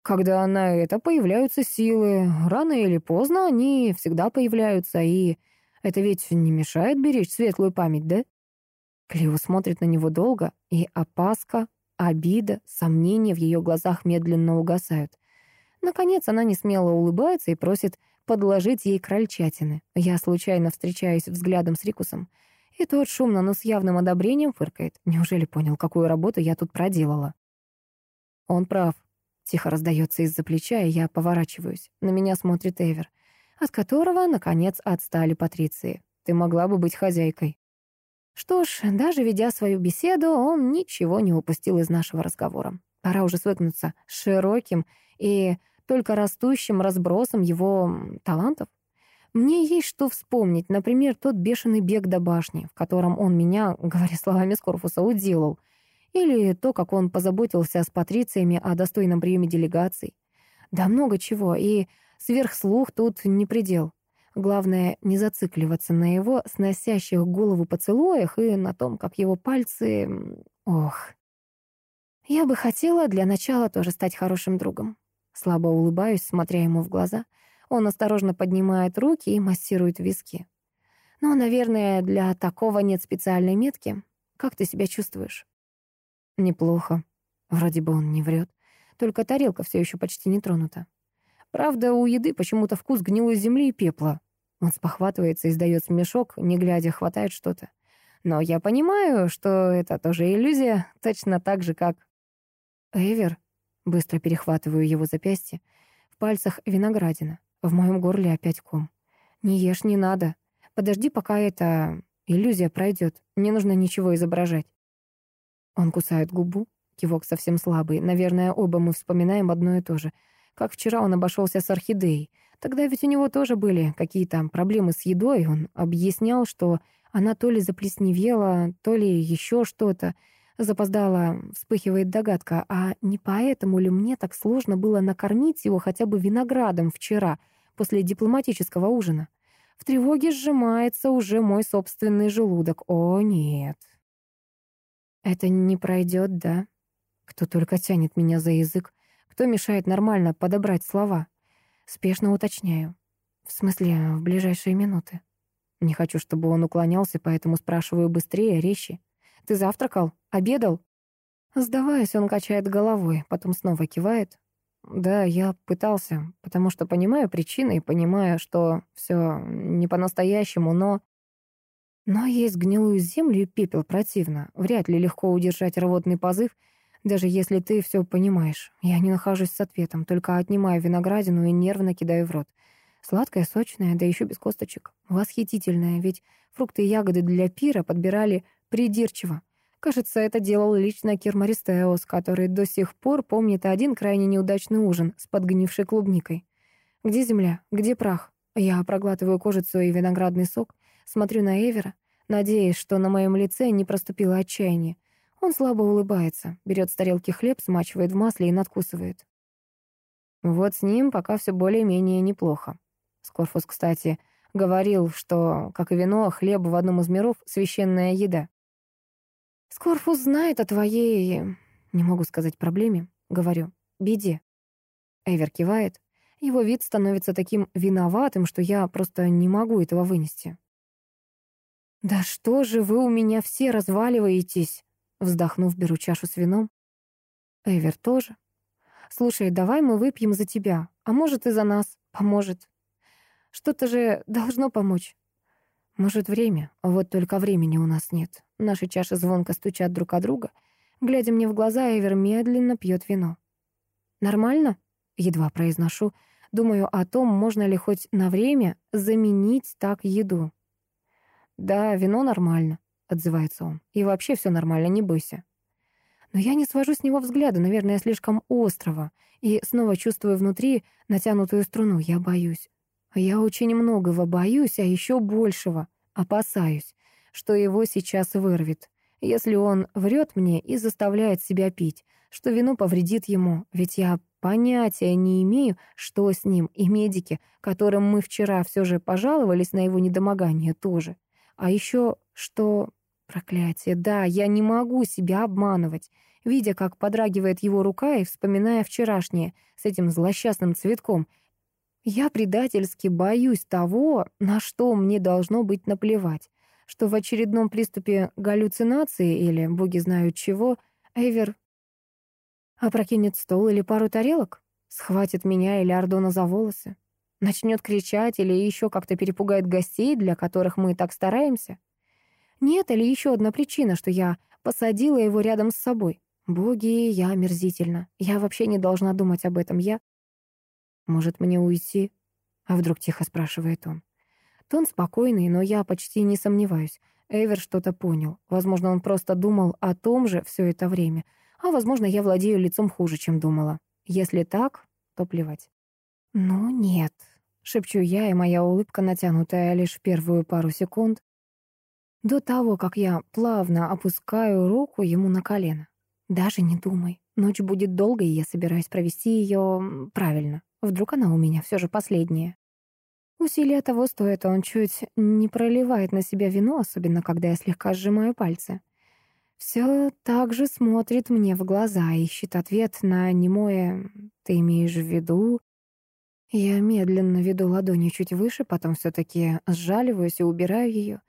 Когда на это появляются силы, рано или поздно они всегда появляются, и это ведь не мешает беречь светлую память, да? Клео смотрит на него долго, и опаска, обида, сомнения в ее глазах медленно угасают. Наконец она несмело улыбается и просит подложить ей крольчатины. Я случайно встречаюсь взглядом с Рикусом. И тот шумно, но с явным одобрением фыркает. Неужели понял, какую работу я тут проделала? Он прав. Тихо раздается из-за плеча, и я поворачиваюсь. На меня смотрит Эвер, от которого, наконец, отстали патриции. Ты могла бы быть хозяйкой. Что ж, даже ведя свою беседу, он ничего не упустил из нашего разговора. Пора уже свыкнуться с широким и только растущим разбросом его талантов. Мне есть что вспомнить, например, тот бешеный бег до башни, в котором он меня, говоря словами Скорфуса, уделал. Или то, как он позаботился с патрициями о достойном приеме делегаций. Да много чего, и сверхслух тут не предел. Главное, не зацикливаться на его сносящих голову поцелуях и на том, как его пальцы... Ох. Я бы хотела для начала тоже стать хорошим другом. Слабо улыбаюсь, смотря ему в глаза. Он осторожно поднимает руки и массирует виски. Но, наверное, для такого нет специальной метки. Как ты себя чувствуешь? Неплохо. Вроде бы он не врет. Только тарелка все еще почти не тронута. Правда, у еды почему-то вкус гнилой земли и пепла. Он спохватывается, издает смешок, не глядя, хватает что-то. Но я понимаю, что это тоже иллюзия, точно так же, как... Эвер, быстро перехватываю его запястье, в пальцах виноградина, в моем горле опять ком. Не ешь, не надо. Подожди, пока эта иллюзия пройдет. Не нужно ничего изображать. Он кусает губу, кивок совсем слабый. Наверное, оба мы вспоминаем одно и то же. Как вчера он обошелся с орхидеей. Тогда ведь у него тоже были какие-то проблемы с едой. Он объяснял, что она то ли заплесневела, то ли еще что-то. Запоздала, вспыхивает догадка, а не поэтому ли мне так сложно было накормить его хотя бы виноградом вчера, после дипломатического ужина? В тревоге сжимается уже мой собственный желудок. О, нет. Это не пройдет, да? Кто только тянет меня за язык, кто мешает нормально подобрать слова? Спешно уточняю. В смысле, в ближайшие минуты. Не хочу, чтобы он уклонялся, поэтому спрашиваю быстрее, резче. «Ты завтракал? Обедал?» Сдаваясь, он качает головой, потом снова кивает. «Да, я пытался, потому что понимаю причины и понимаю, что все не по-настоящему, но...» Но есть гнилую землю и пепел противно. Вряд ли легко удержать рвотный позыв — даже если ты все понимаешь, я не нахожусь с ответом, только отнимаю виноградину и нервно кидаю в рот. Сладкая, сочная, да еще без косточек. Восхитительная, ведь фрукты и ягоды для пира подбирали придирчиво. Кажется, это делал лично Кир Мористеус, который до сих пор помнит один крайне неудачный ужин с подгнившей клубникой. Где земля? Где прах? Я проглатываю кожицу и виноградный сок. Смотрю на Эвера, надеясь, что на моем лице не проступило отчаяние. Он слабо улыбается, берет с тарелки хлеб, смачивает в масле и надкусывает. Вот с ним пока все более-менее неплохо. Скорфус, кстати, говорил, что, как и вино, хлеб в одном из миров — священная еда. Скорфус знает о твоей, не могу сказать проблеме, говорю, беде. Эвер кивает. Его вид становится таким виноватым, что я просто не могу этого вынести. «Да что же вы у меня все разваливаетесь?» Вздохнув, беру чашу с вином. Эвер тоже. «Слушай, давай мы выпьем за тебя, а может и за нас, поможет. Что-то же должно помочь. Может, время, вот только времени у нас нет. Наши чаши звонко стучат друг о друга. Глядя мне в глаза, Эвер медленно пьет вино. «Нормально?» — едва произношу. Думаю о том, можно ли хоть на время заменить так еду. «Да, вино нормально», — отзывается он. «И вообще все нормально, не бойся». Но я не свожу с него взгляда, наверное, слишком острого, и снова чувствую внутри натянутую струну. Я боюсь. Я очень многого боюсь, а еще большего опасаюсь, что его сейчас вырвет. Если он врет мне и заставляет себя пить, что вино повредит ему, ведь я понятия не имею, что с ним, и медики, которым мы вчера все же пожаловались на его недомогание, тоже. А еще что... Проклятие, да, я не могу себя обманывать, видя, как подрагивает его рука и вспоминая вчерашнее с этим злосчастным цветком. Я предательски боюсь того, на что мне должно быть наплевать, что в очередном приступе галлюцинации или боги знают чего, Эвер опрокинет стол или пару тарелок, схватит меня или Ардона за волосы, Начнет кричать или еще как-то перепугает гостей, для которых мы так стараемся? Нет, или еще одна причина, что я посадила его рядом с собой. Боги, я омерзительно. Я вообще не должна думать об этом. Я... Может, мне уйти? А вдруг тихо спрашивает он. Тон спокойный, но я почти не сомневаюсь. Эвер что-то понял. Возможно, он просто думал о том же все это время. А возможно, я владею лицом хуже, чем думала. Если так, то плевать. «Ну нет», — шепчу я, и моя улыбка, натянутая лишь в первую пару секунд, до того, как я плавно опускаю руку ему на колено. Даже не думай. Ночь будет долгой, и я собираюсь провести ее правильно. Вдруг она у меня все же последняя. Усилия того стоит, он чуть не проливает на себя вино, особенно когда я слегка сжимаю пальцы. Все так же смотрит мне в глаза, ищет ответ на немое «ты имеешь в виду?» Я медленно веду ладони чуть выше, потом все-таки сжаливаюсь и убираю ее.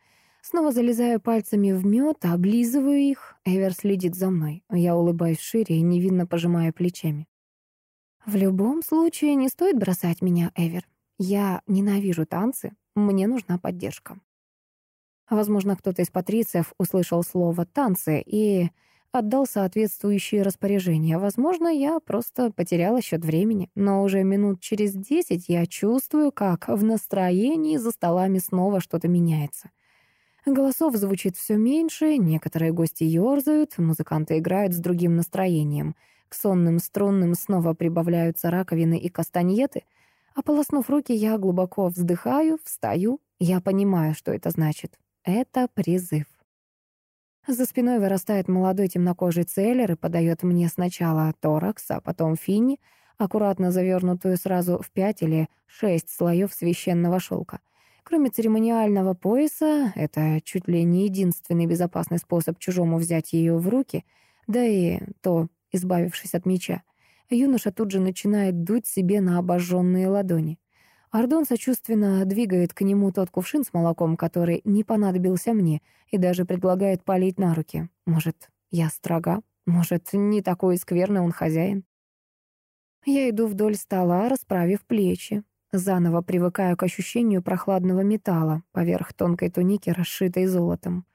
Снова залезаю пальцами в мед, облизываю их. Эвер следит за мной. Я улыбаюсь шире и невинно пожимаю плечами. В любом случае, не стоит бросать меня, Эвер. Я ненавижу танцы, мне нужна поддержка. Возможно, кто-то из патрициев услышал слово «танцы» и отдал соответствующие распоряжения. Возможно, я просто потеряла счет времени, но уже минут через десять я чувствую, как в настроении за столами снова что-то меняется. Голосов звучит все меньше, некоторые гости ерзают, музыканты играют с другим настроением. К сонным струнным снова прибавляются раковины и кастаньеты. Ополоснув руки, я глубоко вздыхаю, встаю. Я понимаю, что это значит. Это призыв. За спиной вырастает молодой темнокожий целлер и подает мне сначала торакс, а потом фини, аккуратно завернутую сразу в пять или шесть слоев священного шелка. Кроме церемониального пояса, это чуть ли не единственный безопасный способ чужому взять ее в руки, да и то, избавившись от меча, юноша тут же начинает дуть себе на обожженные ладони. Ардон сочувственно двигает к нему тот кувшин с молоком, который не понадобился мне, и даже предлагает полить на руки. Может, я строга? Может, не такой скверный он хозяин? Я иду вдоль стола, расправив плечи, заново привыкаю к ощущению прохладного металла поверх тонкой туники, расшитой золотом.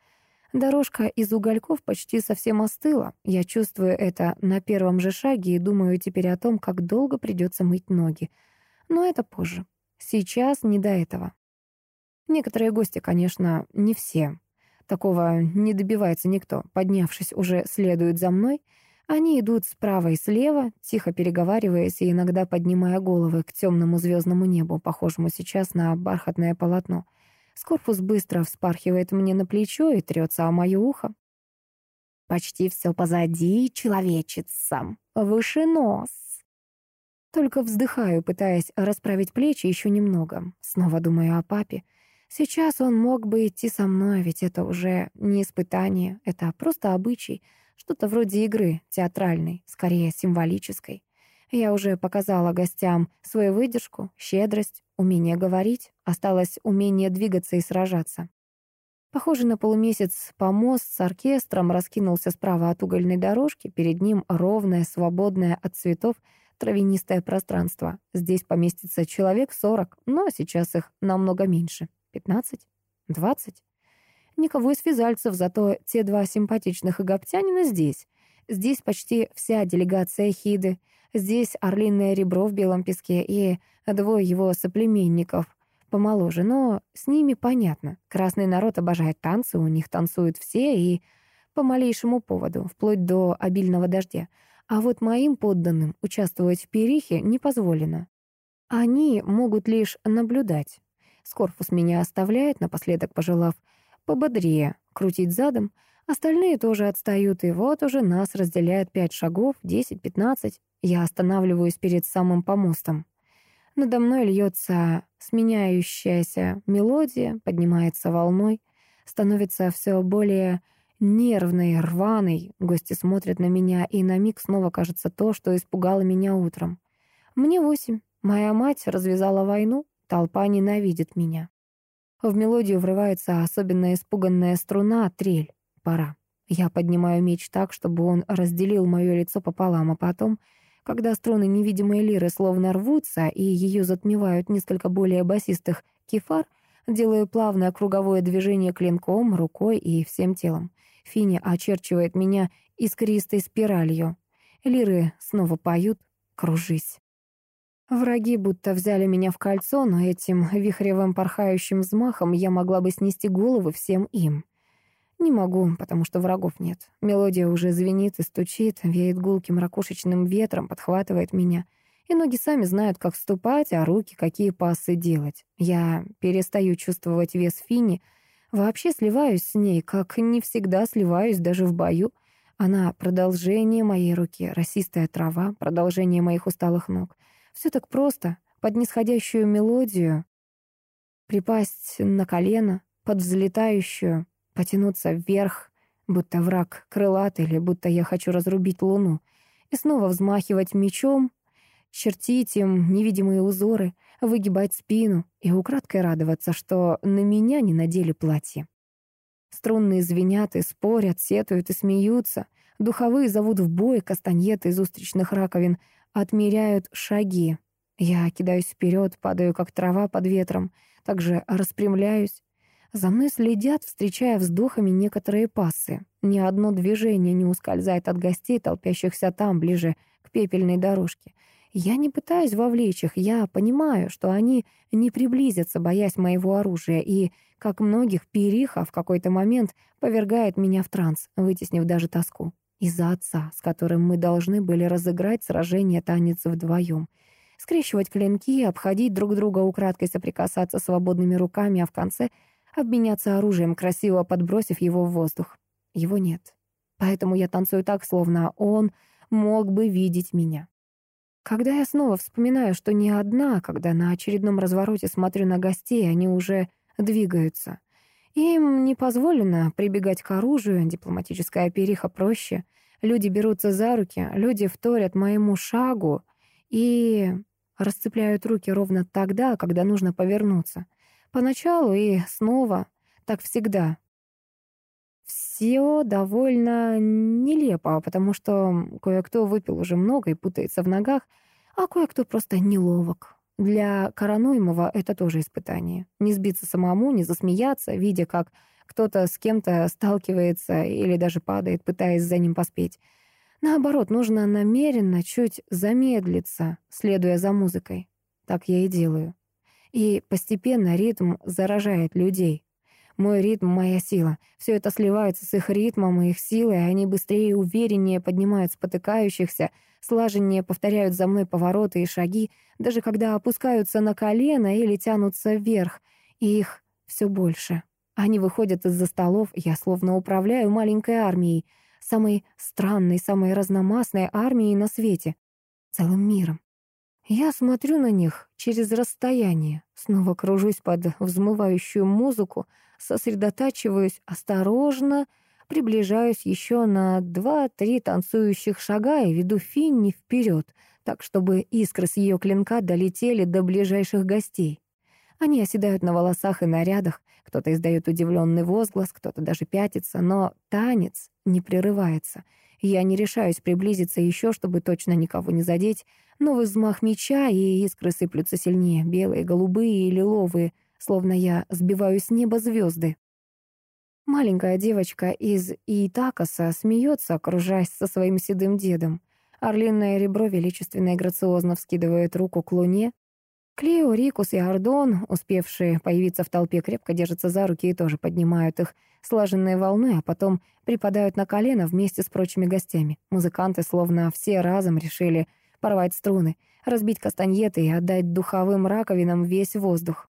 Дорожка из угольков почти совсем остыла. Я чувствую это на первом же шаге и думаю теперь о том, как долго придется мыть ноги. Но это позже. Сейчас не до этого. Некоторые гости, конечно, не все. Такого не добивается никто. Поднявшись, уже следуют за мной. Они идут справа и слева, тихо переговариваясь и иногда поднимая головы к темному звездному небу, похожему сейчас на бархатное полотно. Скорпус быстро вспархивает мне на плечо и трется о мое ухо. Почти все позади, человечица. Выше нос. Только вздыхаю, пытаясь расправить плечи еще немного. Снова думаю о папе. Сейчас он мог бы идти со мной, ведь это уже не испытание, это просто обычай, что-то вроде игры, театральной, скорее символической. Я уже показала гостям свою выдержку, щедрость, умение говорить, осталось умение двигаться и сражаться. Похоже на полумесяц помост с оркестром раскинулся справа от угольной дорожки, перед ним ровное, свободное от цветов травянистое пространство. Здесь поместится человек сорок, но сейчас их намного меньше. Пятнадцать? Двадцать? Никого из физальцев, зато те два симпатичных иgoптянина здесь. Здесь почти вся делегация Хиды. Здесь орлиное ребро в белом песке и двое его соплеменников — помоложе, но с ними понятно. Красный народ обожает танцы, у них танцуют все и по малейшему поводу, вплоть до обильного дождя. А вот моим подданным участвовать в перихе не позволено. Они могут лишь наблюдать. Скорпус меня оставляет, напоследок пожелав пободрее крутить задом. Остальные тоже отстают, и вот уже нас разделяет пять шагов, десять, пятнадцать. Я останавливаюсь перед самым помостом. Надо мной льется сменяющаяся мелодия, поднимается волной, становится все более нервной, рваной. Гости смотрят на меня, и на миг снова кажется то, что испугало меня утром. Мне восемь. Моя мать развязала войну, толпа ненавидит меня. В мелодию врывается особенно испуганная струна, трель. Пора. Я поднимаю меч так, чтобы он разделил мое лицо пополам, а потом когда струны невидимой лиры словно рвутся и ее затмевают несколько более басистых кефар, делаю плавное круговое движение клинком, рукой и всем телом. Фини очерчивает меня искристой спиралью. Лиры снова поют «Кружись». Враги будто взяли меня в кольцо, но этим вихревым порхающим взмахом я могла бы снести головы всем им. Не могу, потому что врагов нет. Мелодия уже звенит и стучит, веет гулким ракушечным ветром, подхватывает меня. И ноги сами знают, как ступать, а руки какие пасы делать. Я перестаю чувствовать вес Фини, вообще сливаюсь с ней, как не всегда сливаюсь даже в бою. Она — продолжение моей руки, росистая трава, продолжение моих усталых ног. Все так просто, под нисходящую мелодию, припасть на колено, под взлетающую, потянуться вверх, будто враг крылат или будто я хочу разрубить луну, и снова взмахивать мечом, чертить им невидимые узоры, выгибать спину и украдкой радоваться, что на меня не надели платье. Струнные звенят и спорят, сетуют и смеются. Духовые зовут в бой, кастаньеты из устричных раковин отмеряют шаги. Я кидаюсь вперед, падаю, как трава под ветром, также распрямляюсь, за мной следят, встречая вздохами некоторые пассы. Ни одно движение не ускользает от гостей, толпящихся там, ближе к пепельной дорожке. Я не пытаюсь вовлечь их, я понимаю, что они не приблизятся, боясь моего оружия, и, как многих, периха в какой-то момент повергает меня в транс, вытеснив даже тоску. Из-за отца, с которым мы должны были разыграть сражение танец вдвоем. Скрещивать клинки, обходить друг друга украдкой, соприкасаться свободными руками, а в конце — обменяться оружием, красиво подбросив его в воздух. Его нет. Поэтому я танцую так, словно он мог бы видеть меня. Когда я снова вспоминаю, что не одна, когда на очередном развороте смотрю на гостей, они уже двигаются. Им не позволено прибегать к оружию, дипломатическая периха проще. Люди берутся за руки, люди вторят моему шагу и расцепляют руки ровно тогда, когда нужно повернуться. Поначалу и снова, так всегда. Все довольно нелепо, потому что кое-кто выпил уже много и путается в ногах, а кое-кто просто неловок. Для коронуемого это тоже испытание. Не сбиться самому, не засмеяться, видя, как кто-то с кем-то сталкивается или даже падает, пытаясь за ним поспеть. Наоборот, нужно намеренно чуть замедлиться, следуя за музыкой. Так я и делаю. И постепенно ритм заражает людей. Мой ритм — моя сила. Все это сливается с их ритмом и их силой, и они быстрее и увереннее поднимают спотыкающихся, слаженнее повторяют за мной повороты и шаги, даже когда опускаются на колено или тянутся вверх, и их все больше. Они выходят из-за столов, я словно управляю маленькой армией, самой странной, самой разномастной армией на свете, целым миром. Я смотрю на них через расстояние, снова кружусь под взмывающую музыку, сосредотачиваюсь осторожно, приближаюсь еще на два-три танцующих шага и веду Финни вперед, так, чтобы искры с ее клинка долетели до ближайших гостей. Они оседают на волосах и нарядах, кто-то издает удивленный возглас, кто-то даже пятится, но танец не прерывается. Я не решаюсь приблизиться еще, чтобы точно никого не задеть. Новый взмах меча, и искры сыплются сильнее, белые, голубые и лиловые, словно я сбиваю с неба звезды. Маленькая девочка из Итакаса смеется, окружаясь со своим седым дедом. Орлиное ребро величественно и грациозно вскидывает руку к луне, Клео, Рикус и Ардон, успевшие появиться в толпе, крепко держатся за руки и тоже поднимают их слаженной волной, а потом припадают на колено вместе с прочими гостями. Музыканты словно все разом решили порвать струны, разбить кастаньеты и отдать духовым раковинам весь воздух.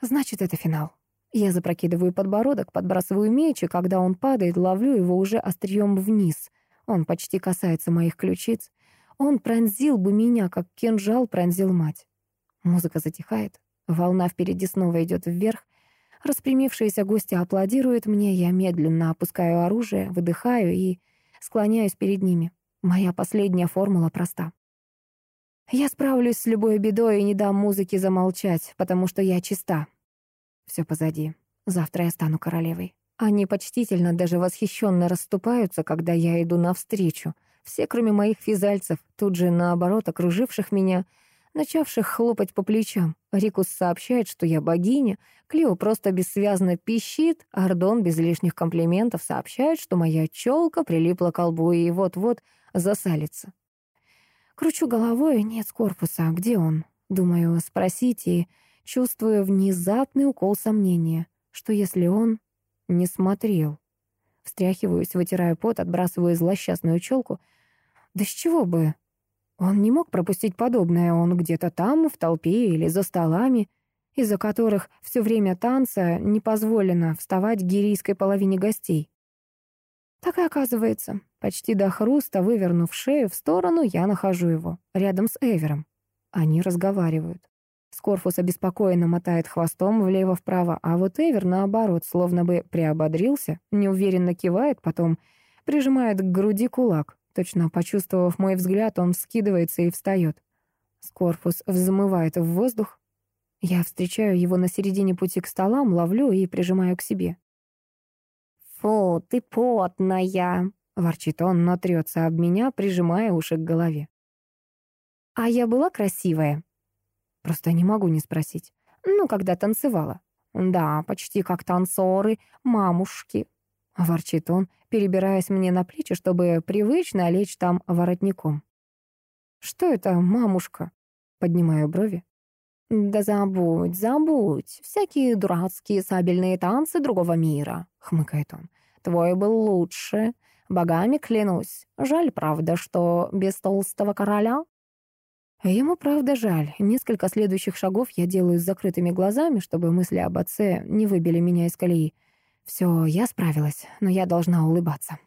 Значит, это финал. Я запрокидываю подбородок, подбрасываю меч, и когда он падает, ловлю его уже острием вниз. Он почти касается моих ключиц. Он пронзил бы меня, как кинжал пронзил мать. Музыка затихает, волна впереди снова идет вверх. Распрямившиеся гости аплодируют мне, я медленно опускаю оружие, выдыхаю и склоняюсь перед ними. Моя последняя формула проста. Я справлюсь с любой бедой и не дам музыке замолчать, потому что я чиста. Все позади. Завтра я стану королевой. Они почтительно, даже восхищенно расступаются, когда я иду навстречу. Все, кроме моих физальцев, тут же наоборот окруживших меня — начавших хлопать по плечам. Рикус сообщает, что я богиня, Клео просто бессвязно пищит, Ардон без лишних комплиментов сообщает, что моя челка прилипла к колбу и вот-вот засалится. Кручу головой, нет корпуса, где он? Думаю, спросить и чувствую внезапный укол сомнения, что если он не смотрел. Встряхиваюсь, вытираю пот, отбрасываю злосчастную челку. Да с чего бы? Он не мог пропустить подобное, он где-то там, в толпе или за столами, из-за которых все время танца не позволено вставать гирийской половине гостей. Так и оказывается, почти до хруста, вывернув шею в сторону, я нахожу его, рядом с Эвером. Они разговаривают. Скорфус обеспокоенно мотает хвостом влево-вправо, а вот Эвер, наоборот, словно бы приободрился, неуверенно кивает, потом прижимает к груди кулак. Точно почувствовав мой взгляд, он вскидывается и встает. Скорпус взмывает в воздух. Я встречаю его на середине пути к столам, ловлю и прижимаю к себе. «Фу, ты потная!» — ворчит он, но трется об меня, прижимая уши к голове. «А я была красивая?» Просто не могу не спросить. «Ну, когда танцевала?» «Да, почти как танцоры, мамушки», — ворчит он, перебираясь мне на плечи, чтобы привычно лечь там воротником. «Что это, мамушка?» — поднимаю брови. «Да забудь, забудь. Всякие дурацкие сабельные танцы другого мира», — хмыкает он. «Твой был лучше. Богами клянусь. Жаль, правда, что без толстого короля?» Ему, правда, жаль. Несколько следующих шагов я делаю с закрытыми глазами, чтобы мысли об отце не выбили меня из колеи. Все, я справилась, но я должна улыбаться.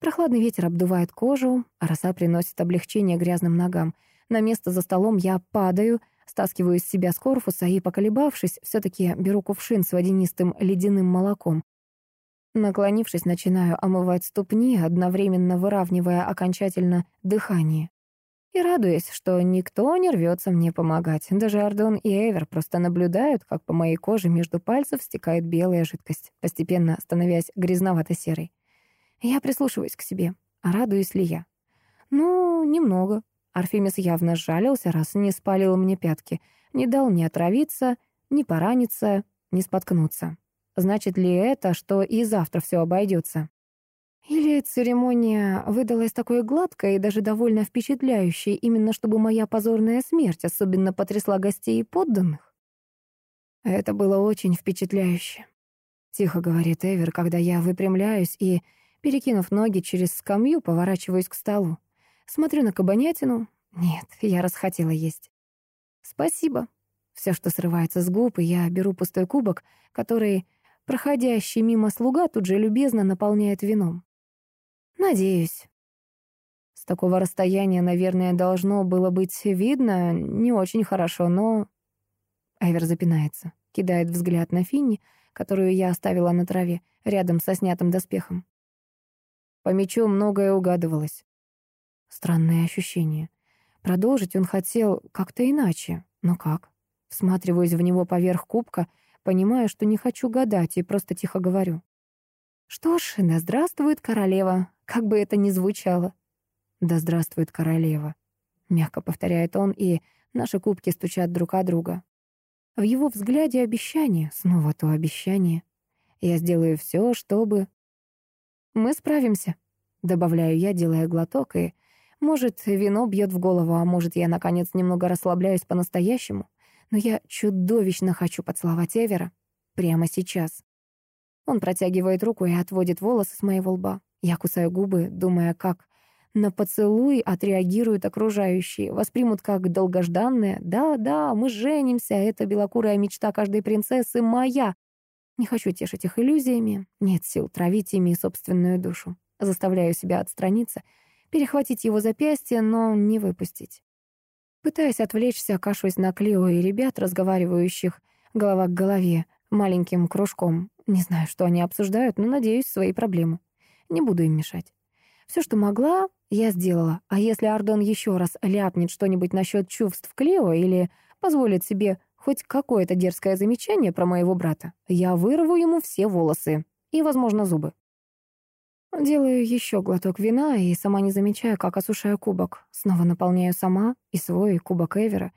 Прохладный ветер обдувает кожу, а роса приносит облегчение грязным ногам. На место за столом я падаю, стаскиваю из себя с корпуса и, поколебавшись, все таки беру кувшин с водянистым ледяным молоком. Наклонившись, начинаю омывать ступни, одновременно выравнивая окончательно дыхание и радуясь, что никто не рвется мне помогать. Даже Ардон и Эвер просто наблюдают, как по моей коже между пальцев стекает белая жидкость, постепенно становясь грязновато-серой. Я прислушиваюсь к себе. А радуюсь ли я? Ну, немного. Арфемис явно сжалился, раз не спалил мне пятки, не дал ни отравиться, ни пораниться, ни споткнуться. Значит ли это, что и завтра все обойдется? Или церемония выдалась такой гладкой и даже довольно впечатляющей, именно чтобы моя позорная смерть особенно потрясла гостей и подданных? Это было очень впечатляюще. Тихо говорит Эвер, когда я выпрямляюсь и, перекинув ноги через скамью, поворачиваюсь к столу. Смотрю на кабанятину. Нет, я расхотела есть. Спасибо. Все, что срывается с губ, и я беру пустой кубок, который проходящий мимо слуга тут же любезно наполняет вином. Надеюсь. С такого расстояния, наверное, должно было быть видно не очень хорошо, но... Айвер запинается, кидает взгляд на Финни, которую я оставила на траве, рядом со снятым доспехом. По мечу многое угадывалось. Странное ощущение. Продолжить он хотел как-то иначе. Но как? Всматриваюсь в него поверх кубка, понимая, что не хочу гадать, и просто тихо говорю. «Что ж, да здравствует королева, как бы это ни звучало». «Да здравствует королева», — мягко повторяет он, и наши кубки стучат друг о друга. В его взгляде обещание, снова то обещание. Я сделаю все, чтобы... «Мы справимся», — добавляю я, делая глоток, и, может, вино бьет в голову, а может, я, наконец, немного расслабляюсь по-настоящему но я чудовищно хочу поцеловать Эвера прямо сейчас. Он протягивает руку и отводит волосы с моего лба. Я кусаю губы, думая, как на поцелуй отреагируют окружающие, воспримут как долгожданное. Да-да, мы женимся, это белокурая мечта каждой принцессы моя. Не хочу тешить их иллюзиями, нет сил травить ими собственную душу. Заставляю себя отстраниться, перехватить его запястье, но не выпустить. Пытаясь отвлечься, кашусь на Клио и ребят, разговаривающих голова к голове, маленьким кружком. Не знаю, что они обсуждают, но надеюсь, свои проблемы. Не буду им мешать. Все, что могла, я сделала. А если Ардон еще раз ляпнет что-нибудь насчет чувств Клио или позволит себе хоть какое-то дерзкое замечание про моего брата, я вырву ему все волосы и, возможно, зубы. Делаю еще глоток вина и сама не замечаю, как осушаю кубок. Снова наполняю сама и свой, и кубок Эвера.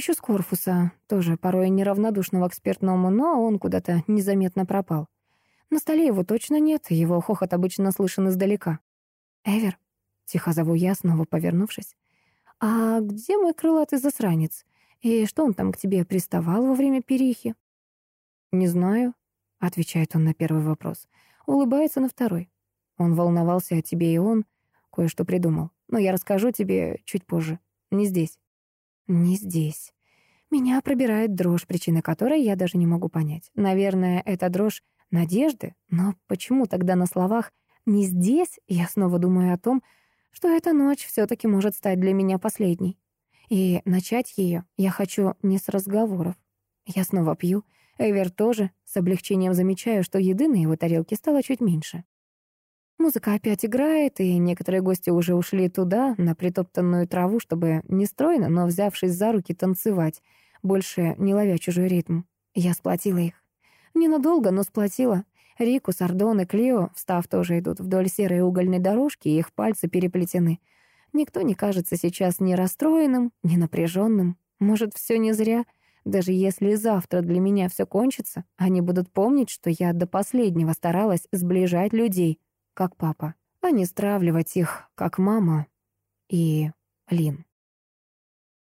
Еще с Корфуса, тоже порой неравнодушного к спиртному, но он куда-то незаметно пропал. На столе его точно нет, его хохот обычно слышен издалека. «Эвер», — тихо зову я, снова повернувшись. «А где мой крылатый засранец? И что он там к тебе приставал во время перихи?» «Не знаю», — отвечает он на первый вопрос. Улыбается на второй. Он волновался о тебе, и он кое-что придумал. Но я расскажу тебе чуть позже. Не здесь. Не здесь. Меня пробирает дрожь, причины которой я даже не могу понять. Наверное, это дрожь надежды, но почему тогда на словах «не здесь» я снова думаю о том, что эта ночь все таки может стать для меня последней. И начать ее я хочу не с разговоров. Я снова пью. Эвер тоже. С облегчением замечаю, что еды на его тарелке стало чуть меньше. Музыка опять играет, и некоторые гости уже ушли туда, на притоптанную траву, чтобы не стройно, но взявшись за руки, танцевать, больше не ловя чужой ритм. Я сплотила их. Ненадолго, но сплотила. Рику, Сардон и Клео, встав, тоже идут вдоль серой угольной дорожки, и их пальцы переплетены. Никто не кажется сейчас ни расстроенным, ни напряженным. Может, все не зря? Даже если завтра для меня все кончится, они будут помнить, что я до последнего старалась сближать людей, как папа, а не стравливать их, как мама и Лин.